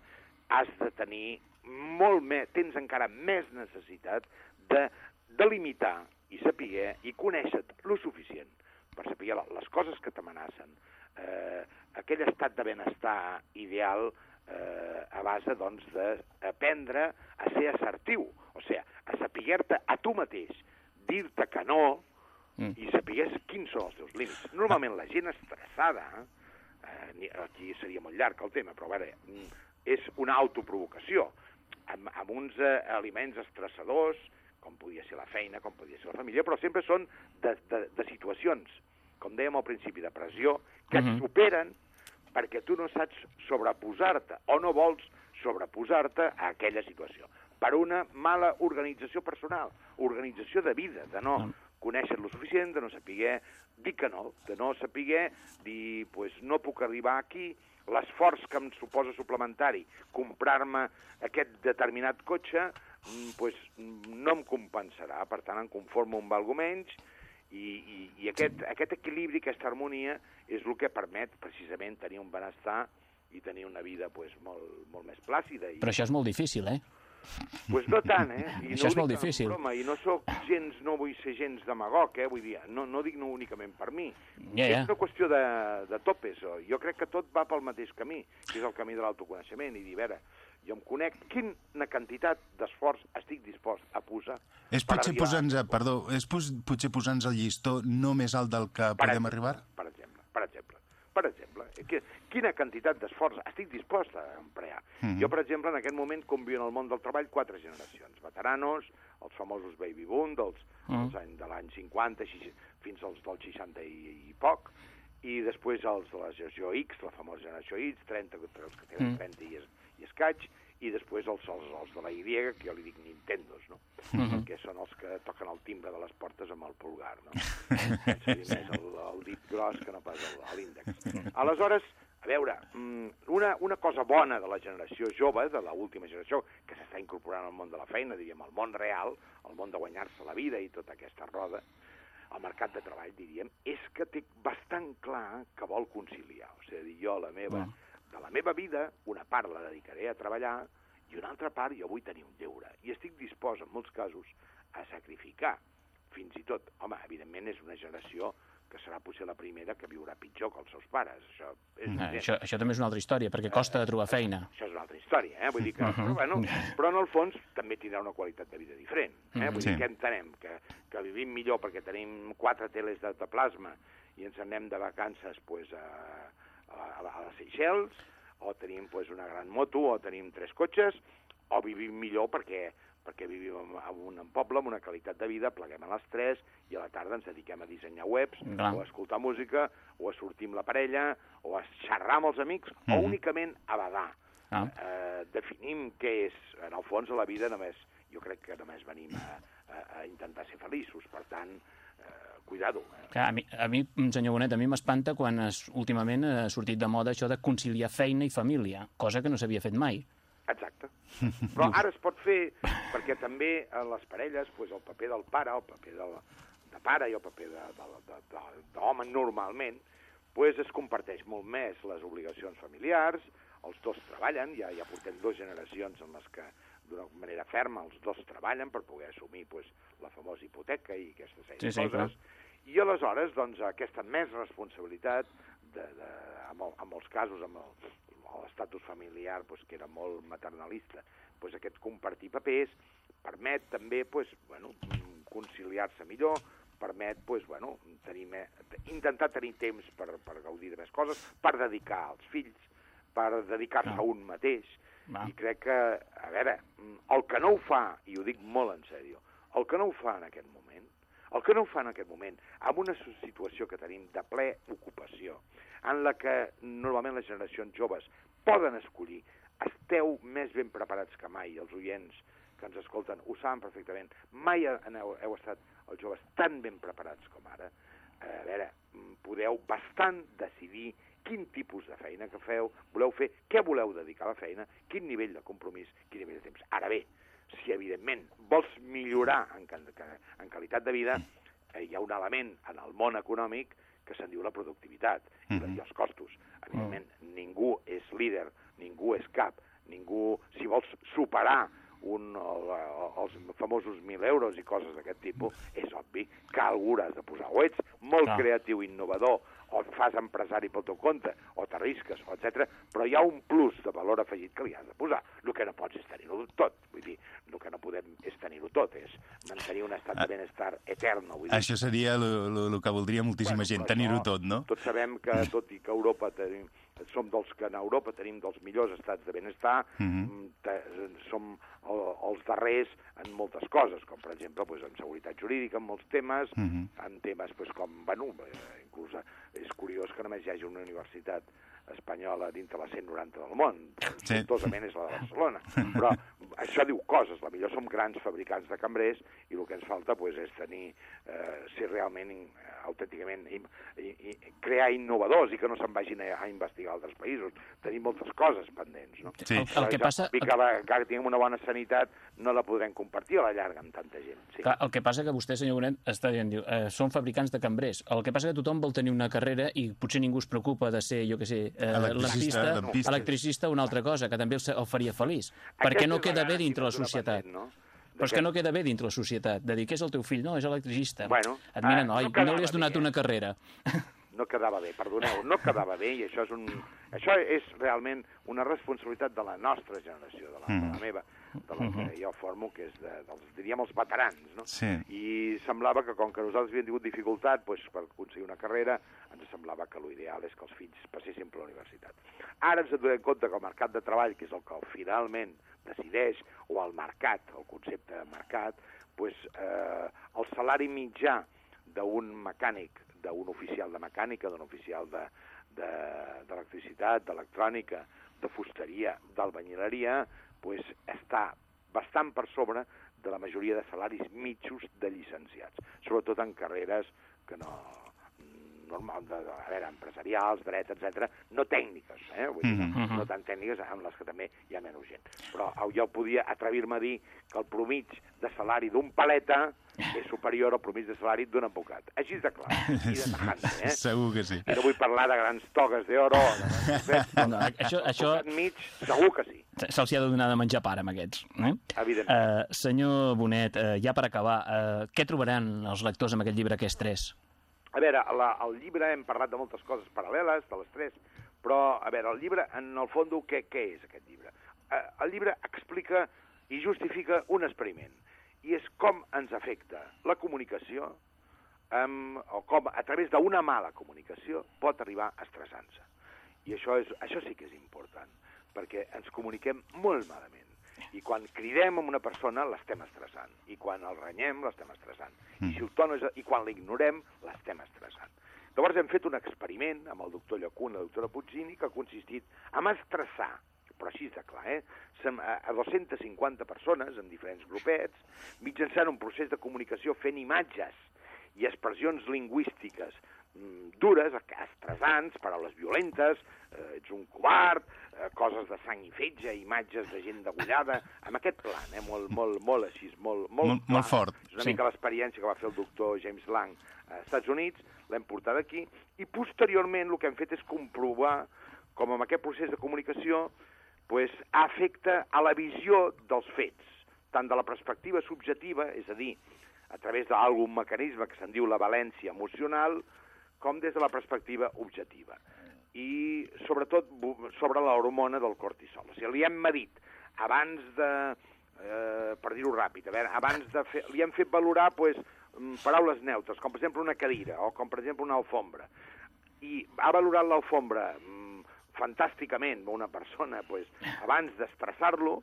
has de tenir molt més, tens encara més necessitat de delimitar i saber i conèixer lo suficient per saber les coses que t'amenacen, eh, aquell estat de benestar ideal eh, a base doncs, d'aprendre a ser assertiu, o sigui, a saber-te a tu mateix, dir-te que no Mm. i saber quins són els teus límits. Normalment la gent estressada, eh, aquí seria molt llarg el tema, però a veure, mm, és una autoprovocació, amb, amb uns eh, aliments estressadors, com podia ser la feina, com podia ser la família, però sempre són de, de, de situacions, com dèiem al principi, de pressió, que et Mhm. superen perquè tu no saps sobreposar-te o no vols sobreposar-te a aquella situació. Per una mala organització personal, organització de vida, de no Ah. conèixer lo suficient, de no saber dir que no, de no saber dir, pues, no puc arribar aquí, l'esforç que em suposa suplementari, comprar-me aquest determinat cotxe, mm, pues, mm, no em compensarà, per tant em conformo amb algo menys, i, i, i aquest, aquest equilibri, aquesta harmonia, és el que permet precisament tenir un benestar i tenir una vida pues, molt, molt més plàcida. I, Però això és molt difícil, eh? Pues no tant, eh? I Això no és molt difícil. Broma, I no sóc gens, no vull ser gens demagog, eh? Vull dir, no, no dic no únicament per mi. Ja, ja. És una qüestió de, de topes. o Jo crec que tot va pel mateix camí, que és el camí de l'autoconeixement, i dir, a veure, jo em conec quina quantitat d'esforç estic dispost a posar És per potser posar-nos, perdó, és potser posar-nos el llistó no més alt del que Per podem exemple, arribar? Per exemple, per exemple. Per exemple, que, quina quantitat d'esforç estic dispost a emplear. Mhm. Jo, per exemple, en aquest moment conviuen al món del treball quatre generacions. Veteranos, els famosos baby boom dels, Mhm. dels anys, de l'any 50 xix- fins als del 60 i, i poc, i després els de la generació X, la famosa generació X, 30, els que tenen Mhm. 30 i, es, i escaig, i després els, els, els de la Y, que jo li dic Nintendos, no? Mhm. que són els que toquen el timbre de les portes amb el pulgar, no? <laughs> Més el, el dit gros que no pas l'índex. Aleshores, a veure, mm, una, una cosa bona de la generació jove, de l'última generació, que s'està incorporant al món de la feina, diríem, al món real, al món de guanyar-se la vida i tota aquesta roda, al mercat de treball, diríem, és que té bastant clar que vol conciliar. O sigui, jo la meva, Clar. De la meva vida, una part la dedicaré a treballar i una altra part jo vull tenir un deure. I estic dispost, en molts casos, a sacrificar. Fins i tot, home, evidentment és una generació que serà potser la primera que viurà pitjor que els seus pares. Això és Ah, evident. Això, això també és una altra història, perquè costa de trobar feina. Això és una altra història, eh? Vull dir que, però, bueno, <laughs> però en el fons també tindrà una qualitat de vida diferent. Eh? Vull Sí. dir que entenem que, que vivim millor perquè tenim quatre teles de plasma i ens anem de vacances pues, a, a, a, a les Seychelles, o tenim pues, una gran moto, o tenim tres cotxes, o vivim millor perquè perquè vivim en, en un poble amb una qualitat de vida, pleguem a les 3 i a la tarda ens dediquem a dissenyar webs, Clar. o a escoltar música, o a sortir amb la parella, o a xerrar amb els amics, o Mhm. únicament a badar. Ah. Eh, definim què és, en el fons, a la vida només, jo crec que només venim a, a, a intentar ser feliços, per tant, eh, cuidado. Eh? A mi, a mi, senyor Bonet, a mi m'espanta quan es, últimament ha sortit de moda això de conciliar feina i família, cosa que no s'havia fet mai. Exacte. Però <laughs> ara es pot fer perquè també a les parelles pues, el paper del pare, el paper del, de pare i el paper de, de, de, de, d'home normalment pues, es comparteix molt més les obligacions familiars, els dos treballen, ja, ja portem dues generacions en les que d'una manera ferma els dos treballen per poder assumir pues, la famosa hipoteca i aquestes Sí, sí, coses. I aleshores, doncs, aquesta més responsabilitat, de, de, en, mol, en molts casos, amb el- l'estatus familiar, pues, que era molt maternalista, pues, aquest compartir papers permet també pues, bueno, conciliar-se millor, permet pues, bueno, tenir me... intentar tenir temps per, per gaudir de més coses, per dedicar als fills, per dedicar-se a un mateix. Va. I crec que, a veure, el que no ho fa, i ho dic molt en sèrio, el que no ho fa en aquest moment, el que no ho fa en aquest moment, amb una situació que tenim de ple ocupació, en la que normalment les generacions joves poden escollir, esteu més ben preparats que mai, els oients que ens escolten ho saben perfectament, mai heu, heu estat els joves tan ben preparats com ara. A veure, podeu bastant decidir quin tipus de feina que feu, voleu fer, què voleu dedicar a la feina, quin nivell de compromís, quin nivell de temps. Ara bé, si evidentment vols millorar en, en qualitat de vida, eh, hi ha un element en el món econòmic que se'n diu la productivitat i, la- i els costos. Evidentment, ningú és líder, ningú és cap, ningú, si vols superar un, el, el, els famosos 1.000 euros i coses d'aquest tipus, és obvi que algú has de posar. O ets molt Clar. creatiu, innovador, o et fas empresari pel teu compte, o t'arrisques, o etc. però hi ha un plus de valor afegit que li has de posar. El que no pots és tenir-ho tot. Vull dir, el que no podem és tenir-ho tot, és mantenir un estat de benestar etern. Vull dir, Això seria el que voldria moltíssima gent, però tenir-ho això, tot, no? Tots sabem que, tot i que Europa tenim, som dels que en Europa tenim dels millors estats de benestar, Mhm. te, som el, els darrers en moltes coses, com per exemple pues, en seguretat jurídica, en molts temes, Mhm. en temes pues, com, bueno, eh, inclús eh, és curiós que només hi hagi una universitat espanyola dintre les 190 del món. Sí. Sortosament és la de Barcelona. <laughs> Però això diu coses. La millor som grans fabricants de cambrers i el que ens falta pues, és tenir, eh, ser realment, eh, autènticament, i, i, crear innovadors i que no se'n vagin a, a investigar altres països. Tenim moltes coses pendents, no? Sí. El, el que passa... que, la, que tinguem una bona sanitat no la podrem compartir a la llarga amb tanta gent. Sí. Clar, el que passa que vostè, senyor Bonet, està dient, diu, eh, són fabricants de cambrers. El que passa que tothom vol tenir una carrera i potser ningú es preocupa de ser, jo què sé, eh, Electricista, lampista, electricista o una altra cosa, que també el, faria feliç. Perquè Aquesta no queda bé dintre la societat. pendent, no? Però és que no queda bé dintre la societat. De dir, què és el teu fill? No, és electricista. Bueno, Et mira, noi, no no, quedava li has donat bé, una carrera. no quedava bé, perdoneu, no quedava bé i això és, un, això és realment una responsabilitat de la nostra generació, de la, de la meva, de la que jo formo, que és de, dels, diríem, els veterans, no? Sí. I semblava que com que nosaltres havíem tingut dificultat doncs, per aconseguir una carrera, ens semblava que l'ideal és que els fills passessin per la universitat. Ara ens adonem compte que el mercat de treball, que és el que finalment decideix, o el mercat, el concepte de mercat, doncs, eh, el salari mitjà d'un mecànic, d'un oficial de mecànica, d'un oficial de- de- d'electricitat, de, d'electrònica, de fusteria, d'albanyileria, pues, està bastant per sobre de la majoria de salaris mitjos de llicenciats, sobretot en carreres que no normal, de, de, a veure, empresarials, dret, etc, no tècniques, eh? Vull dir, no, no tan tècniques, amb les que també hi ha menys gent. Però jo podia atrevir-me a dir que el promig de salari d'un paleta és superior al promig de salari d'un advocat. Així de clar, de tajante, eh? <laughs> Segur que sí. No vull parlar de grans togues d'oro, de grans <laughs> No, això, això mig, segur que sí, se'ls ha de donar de menjar pare amb aquests. Eh? evidentment. Uh, senyor Bonet, uh, ja per acabar, uh, què trobaran els lectors amb aquest llibre que és 3? A veure, la, el llibre hem parlat de moltes coses paral·leles, de les tres, però, a veure, el llibre, en el fons, què, què és aquest llibre? Eh, el llibre explica i justifica un experiment, i és com ens afecta la comunicació, amb, o com a través d'una mala comunicació pot arribar a estressar-se. I això, és, això sí que és important, perquè ens comuniquem molt malament. I quan cridem a una persona l'estem estressant. I quan el renyem l'estem estressant. I, si el tono és, I quan l'ignorem l'estem estressant. Llavors hem fet un experiment amb el doctor Llacuna i la doctora Puccini que ha consistit en estressar però així de clar, eh? A a 250 persones en diferents grupets, mitjançant un procés de comunicació fent imatges i expressions lingüístiques mm, dures, estressants, paraules violentes, eh, ets un covard, eh, coses de sang i fetge, imatges de gent degollada, amb aquest plan, eh, molt, molt, molt així, molt, molt, Molt- molt fort, És una sí. mica l'experiència que va fer el doctor James Lang a Estats Units, l'hem portada aquí, i posteriorment el que hem fet és comprovar com amb aquest procés de comunicació pues, afecta a la visió dels fets, tant de la perspectiva subjetiva, és a dir, a través d'algun mecanisme que se'n diu la valència emocional, com des de la perspectiva objectiva. I, sobretot, sobre l'hormona del cortisol. O sigui, li hem medit abans de, eh, per dir-ho ràpid, a veure, abans de fer, li hem fet valorar pues, mm, paraules neutres, com per exemple una cadira o com per exemple una alfombra. I ha valorat l'alfombra mm, fantàsticament una persona pues, abans d'estressar-lo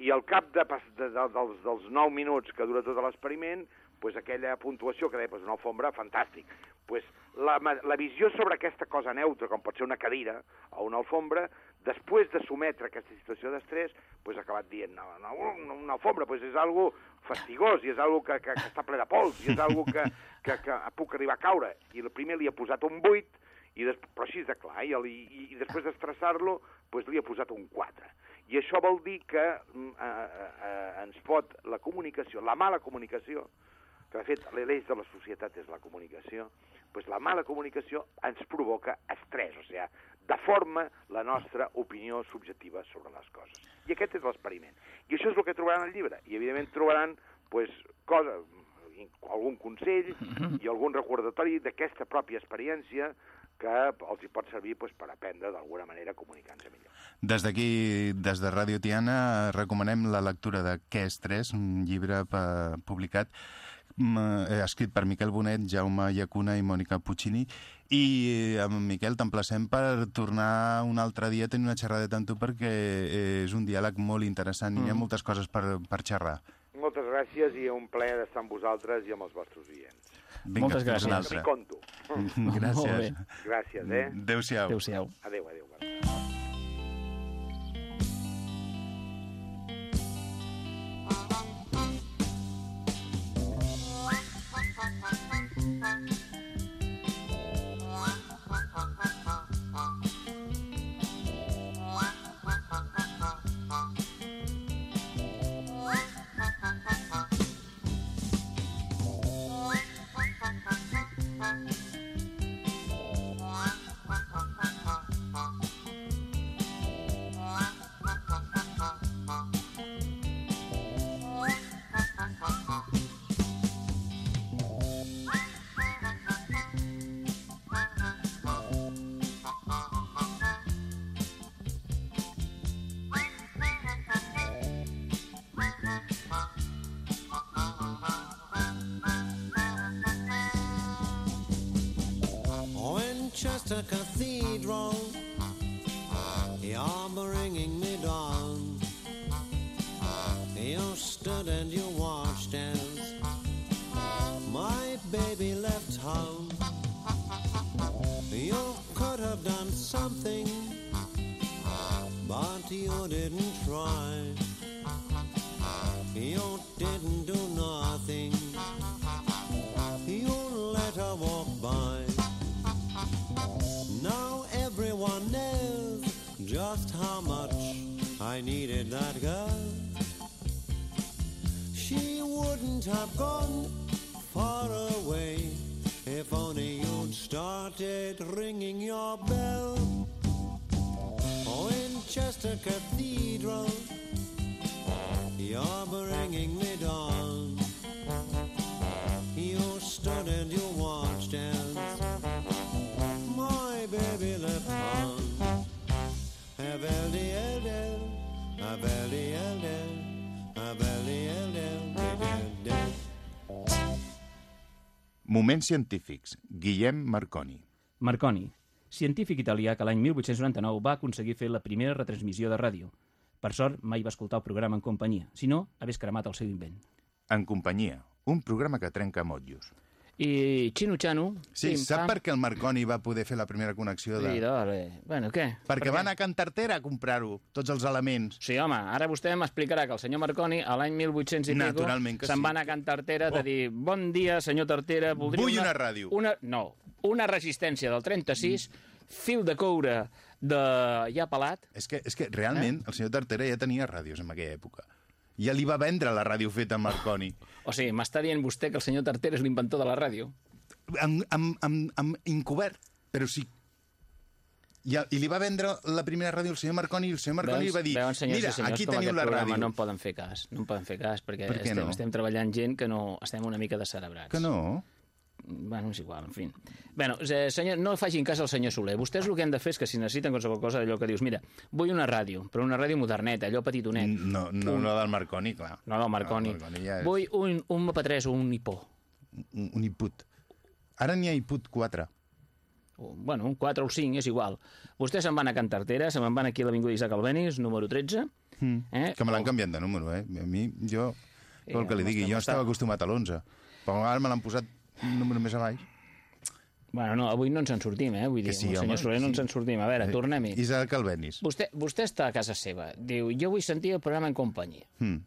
i al cap de, de, de, dels, dels 9 minuts que dura tot l'experiment, pues, aquella puntuació que deia pues, una alfombra, fantàstic. Pues, la, la visió sobre aquesta cosa neutra, com pot ser una cadira o una alfombra, després de sometre aquesta situació d'estrès, pues, ha acabat dient, no, no, una, una alfombra pues, és algo fastigós i és algo que, que, que està ple de pols i és algo que, que, que puc arribar a caure. I el primer li ha posat un 8, i des... però així de clar, i, el, i, i després d'estressar-lo pues, li ha posat un 4. I això vol dir que mm, eh, eh, ens pot la comunicació, la mala comunicació, que de fet l'eix de la societat és la comunicació, pues la mala comunicació ens provoca estrès, o sigui, deforma la nostra opinió subjectiva sobre les coses. I aquest és l'experiment. I això és el que trobaran al llibre. I evidentment trobaran pues, cosa, algun consell i algun recordatori d'aquesta pròpia experiència que els hi pot servir pues, per aprendre d'alguna manera a comunicar-nos millor. Des d'aquí, des de Ràdio Tiana, recomanem la lectura de Què és 3, un llibre pa- publicat eh, escrit per Miquel Bonet, Jaume Llacuna i Mònica Puccini i eh, amb Miquel t'emplacem per tornar un altre dia a tenir una xerradeta amb tu perquè eh, és un diàleg molt interessant i hi ha moltes coses per, per xerrar. Moltes gràcies i un plaer d'estar amb vosaltres i amb els vostres oients. Vinga, Moltes gràcies. <laughs> Gràcies. bé. Gràcies, eh? Adéu-siau. Adéu-siau. Adéu, adéu. adéu. Winchester Cathedral, you're bringing me down. You stood and you watched as my baby left home. Aveldi eldel, aveldi eldel, aveldi eldel, del, del. Moments científics. Guillem Marconi. Marconi, científic italià que l'any 1899 va aconseguir fer la primera retransmissió de ràdio. Per sort, mai va escoltar el programa en companyia, si no, hagués cremat el seu invent. En companyia. Un programa que trenca motllos. I Xino Xano... Sí, pim, sap pam. per què el Marconi va poder fer la primera connexió de... Sí, dole. Bueno, què? Perquè Per va què? anar a Can Tartera a comprar-ho, tots els elements. Sí, home, ara vostè m'explicarà que el senyor Marconi, a l'any 1800 i pico, se'n sí. va anar a Can Tartera de dir bon dia, senyor Tartera, voldria... Vull una ràdio." Una, no, una resistència del 36, fil de coure de ja pelat, És que, és que realment el senyor Tartera ja tenia ràdios en aquella època. Ja li va vendre la ràdio feta a Marconi. o sigui, m'està dient vostè que el senyor Tartera és l'inventor de la ràdio. amb, amb, amb, amb encobert, però sí. I, I li va vendre la primera ràdio al senyor Marconi i el senyor Marconi li va dir veuen, senyors mira, senyors, aquí teniu la programa ràdio. no en poden fer cas, no en poden fer cas, perquè Per estem, no? estem treballant gent que no estem una mica descerebrats. Que no? Bueno, és igual, en fi. Bueno, eh, senyor, no facin cas al senyor Soler. Vostès el que han de fer és que si necessiten qualsevol cosa, allò que dius, mira, vull una ràdio, però una ràdio moderneta, allò petitonet. No, no, Un- no del Marconi, clar. No, no, Marconi. No, Marconi ja és Vull un, un mapa3 o un Nipó. un, un iPut. Ara n'hi ha iPut 4. O, bueno, un 4 o un 5, és igual. Vostès se'n van a Can Tartera, se'n van aquí a l'Avinguda Isaac Albenis, número 13. Mm. Eh? Que me l'han canviat de número, eh? A mi, jo... Vol que li digui, jo estava acostumat a l'11. Però ara me l'han posat número més a baix. Bueno, no, avui no ens en sortim, eh? Vull dir, sí, el home, senyor Soler no sí. ens en sortim. A veure, tornem-hi. Isaac Albenis. Vostè, vostè està a casa seva. Diu, jo vull sentir el programa en companyia. Mm.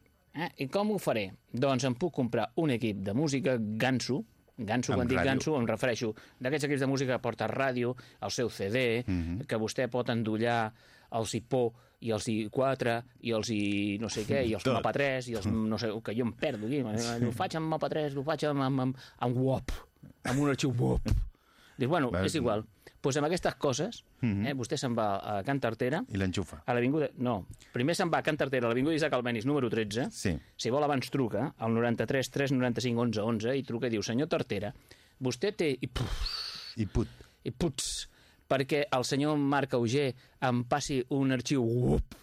Eh? I com ho faré? Doncs em puc comprar un equip de música ganso, ganso, quan dic ràdio. ganso, em refereixo d'aquests equips de música que porta ràdio, el seu CD, Mhm. que vostè pot endollar els IPO i els I4 i els I no sé què, i els <laughs> Tot. Mapa 3 i els no sé, que jo em perdo aquí. Ho faig amb Mapa 3, ho faig amb, amb, amb, amb WOP, amb un arxiu WOP. Dius, bueno, Va, és igual. Doncs pues amb aquestes coses, Mhm. eh, vostè se'n va a Can Tartera, I l'enxufa. a l'Avinguda... No, primer se'n va a Can Tartera, a l'Avinguda Isaac Albenis, número 13. Sí. Si vol, abans truca al 93 395 11 11 i truca i diu, senyor Tartera, vostè té... I, puf, iPut. i puts, perquè el senyor Marc Auger em passi un arxiu whoop,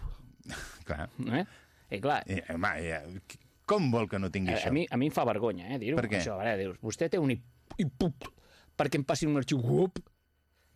Clar. eh? I clar, Eh, home, eh, com vol que no tingui a, això? a, mi, a mi em fa vergonya, eh, dir-ho. Per què? Això, a veure, dius, vostè té un i, i pup, perquè em passi un arxiu whoop.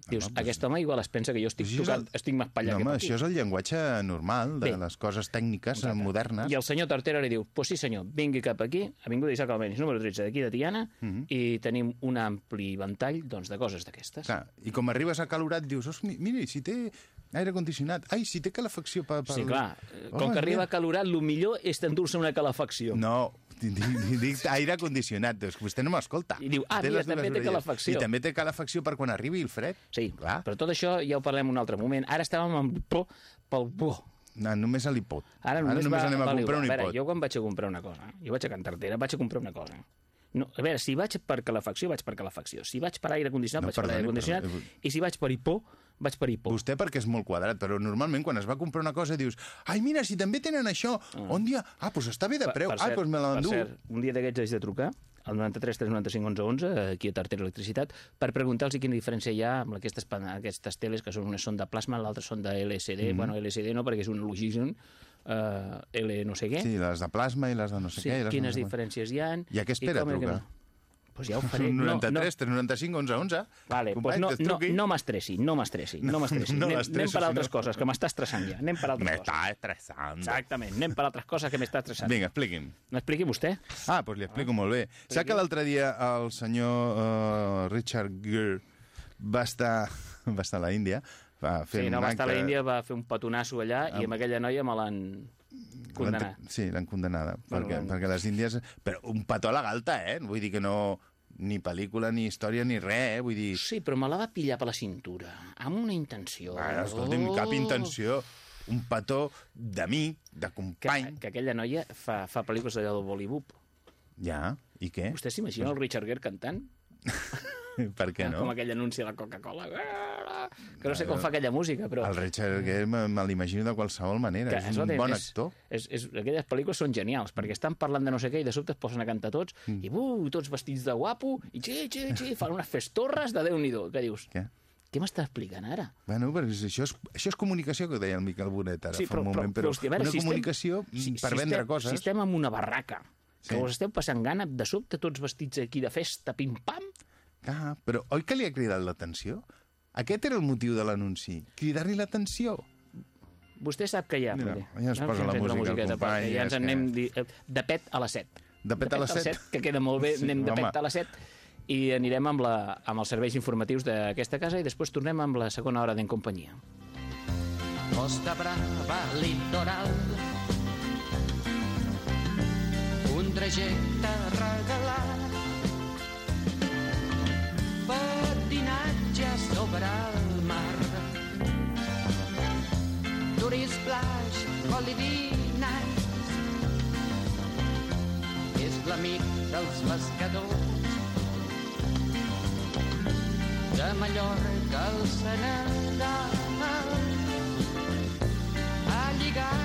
Dius, Home, doncs- aquest home igual es pensa que jo estic Això tocant, el- estic més No, home, això és el llenguatge normal de Bé. les coses tècniques eh, modernes. I el senyor Tartera li diu, pues sí senyor, vingui cap aquí, Avinguda Isaac Albenis, número 13, d'aquí de Tiana, Mhm. i tenim un ampli ventall doncs, de coses d'aquestes. I com arribes acalorat dius, "Os, mi- mira, si té aire condicionat, ai, si té calefacció per... per... Sí, clar, com Home, que arriba mira. calorat, el millor és endur-se una calefacció. No, dic, aire condicionat, doncs vostè no m'escolta. I diu, ah, Té mira, també té calefacció. I també té calefacció per quan arribi el fred. Sí, Clar. però tot això ja ho parlem un altre moment. Ara estàvem amb por pel por. No, només a l'ipot. Ara només, va, anem a comprar un a veure, ipot. jo quan vaig a comprar una cosa, jo vaig a Can Tartera, vaig a comprar una cosa. No, a veure, si vaig per calefacció, vaig per calefacció. Si vaig per aire condicionat, No, vaig per aire perdoni, condicionat. però- I si vaig per hipó, vaig per hipó. Vostè perquè és molt quadrat, però normalment quan es va comprar una cosa dius ai, mira, si també tenen això, on dia... Ah, doncs està bé de preu. ah, doncs me l'endú. per cert, un dia d'aquests haig de trucar al 93 395 11 11, aquí a Tartera Electricitat, per preguntar-los quina diferència hi ha amb aquestes, aquestes teles, que són unes són de plasma, l'altra són de LCD. Mhm. Bueno, LCD no, perquè és un Logision, eh, L no sé què. Sí, les de plasma i les de no sé Sí, què. i les quines no sé diferències hi han. I a què espera trucar? no? Pues ja ho faré. <laughs> No, 93, 395, 11, 11. Vale, pues no, no, no m'estressi, no m'estressi, no m'estressi. <laughs> no anem, anem per altres no- coses, que m'està estressant ja. Anem per altres Me coses. està estressant. Exactament, anem per altres coses que m'està estressant. Vinga, expliqui'm. M'expliqui vostè? Ah, doncs li explico molt bé. Sap que l'altre dia el senyor uh, Richard Gere va estar, va estar a la Índia va fer Sí, no, un va estar a l'Índia, va fer un petonasso allà i amb aquella noia me l'han condemnat. L'han- Sí, l'han condemnada. Bueno, perquè, l'han- perquè les Índies... Però un petó a la galta, eh? Vull dir que no... Ni pel·lícula, ni història, ni res, eh? Vull dir... Sí, però me la va pillar per la cintura, amb una intenció. Bueno, escolti'm, cap intenció. Un petó d'amic, de Que, company. que aquella noia fa, fa pel·lícules allò del Bollywood. Ja, i què? Vostè s'imagina el Richard Gere cantant? <laughs> per què no? Com aquell anunci de la Coca-Cola. Que no sé com fa aquella música, però... El Richard Gere me, l'imagino de qualsevol manera. que, és un escolta, bon és, actor. És, és, aquelles pel·lícules són genials, perquè estan parlant de no sé què i de sobte es posen a cantar tots, Mm. i uh, tots vestits de guapo, i xe, xe, xe, fan unes festorres de Déu-n'hi-do. Què dius? Què? Què m'està explicant ara? Bueno, però això és, això és comunicació, que deia el Miquel Bonet ara Sí, fa un moment, però, hòstia, a veure, una si estem- comunicació si- per si vendre estem, coses. Si estem en una barraca, que Sí. us esteu passant gana, de sobte tots vestits aquí de festa, pim-pam, Ah, però oi que li ha cridat l'atenció? Aquest era el motiu de l'anunci, cridar-li l'atenció. vostè sap que hi ha. Mira, ja ens no, posa que la música el musiqueta, company, ja Ja ens en que- anem di- eh, de pet a les 7. De pet a les set? que queda molt bé, Sí, anem de home. pet a les 7 i anirem amb, la, amb els serveis informatius d'aquesta casa i després tornem amb la segona hora d'en companyia. Costa Brava, litoral. Un trajecte regalat. sobre el mar. Doris Blaix, Olivinats, és l'amic dels pescadors. De Mallorca al Senegal, a lligar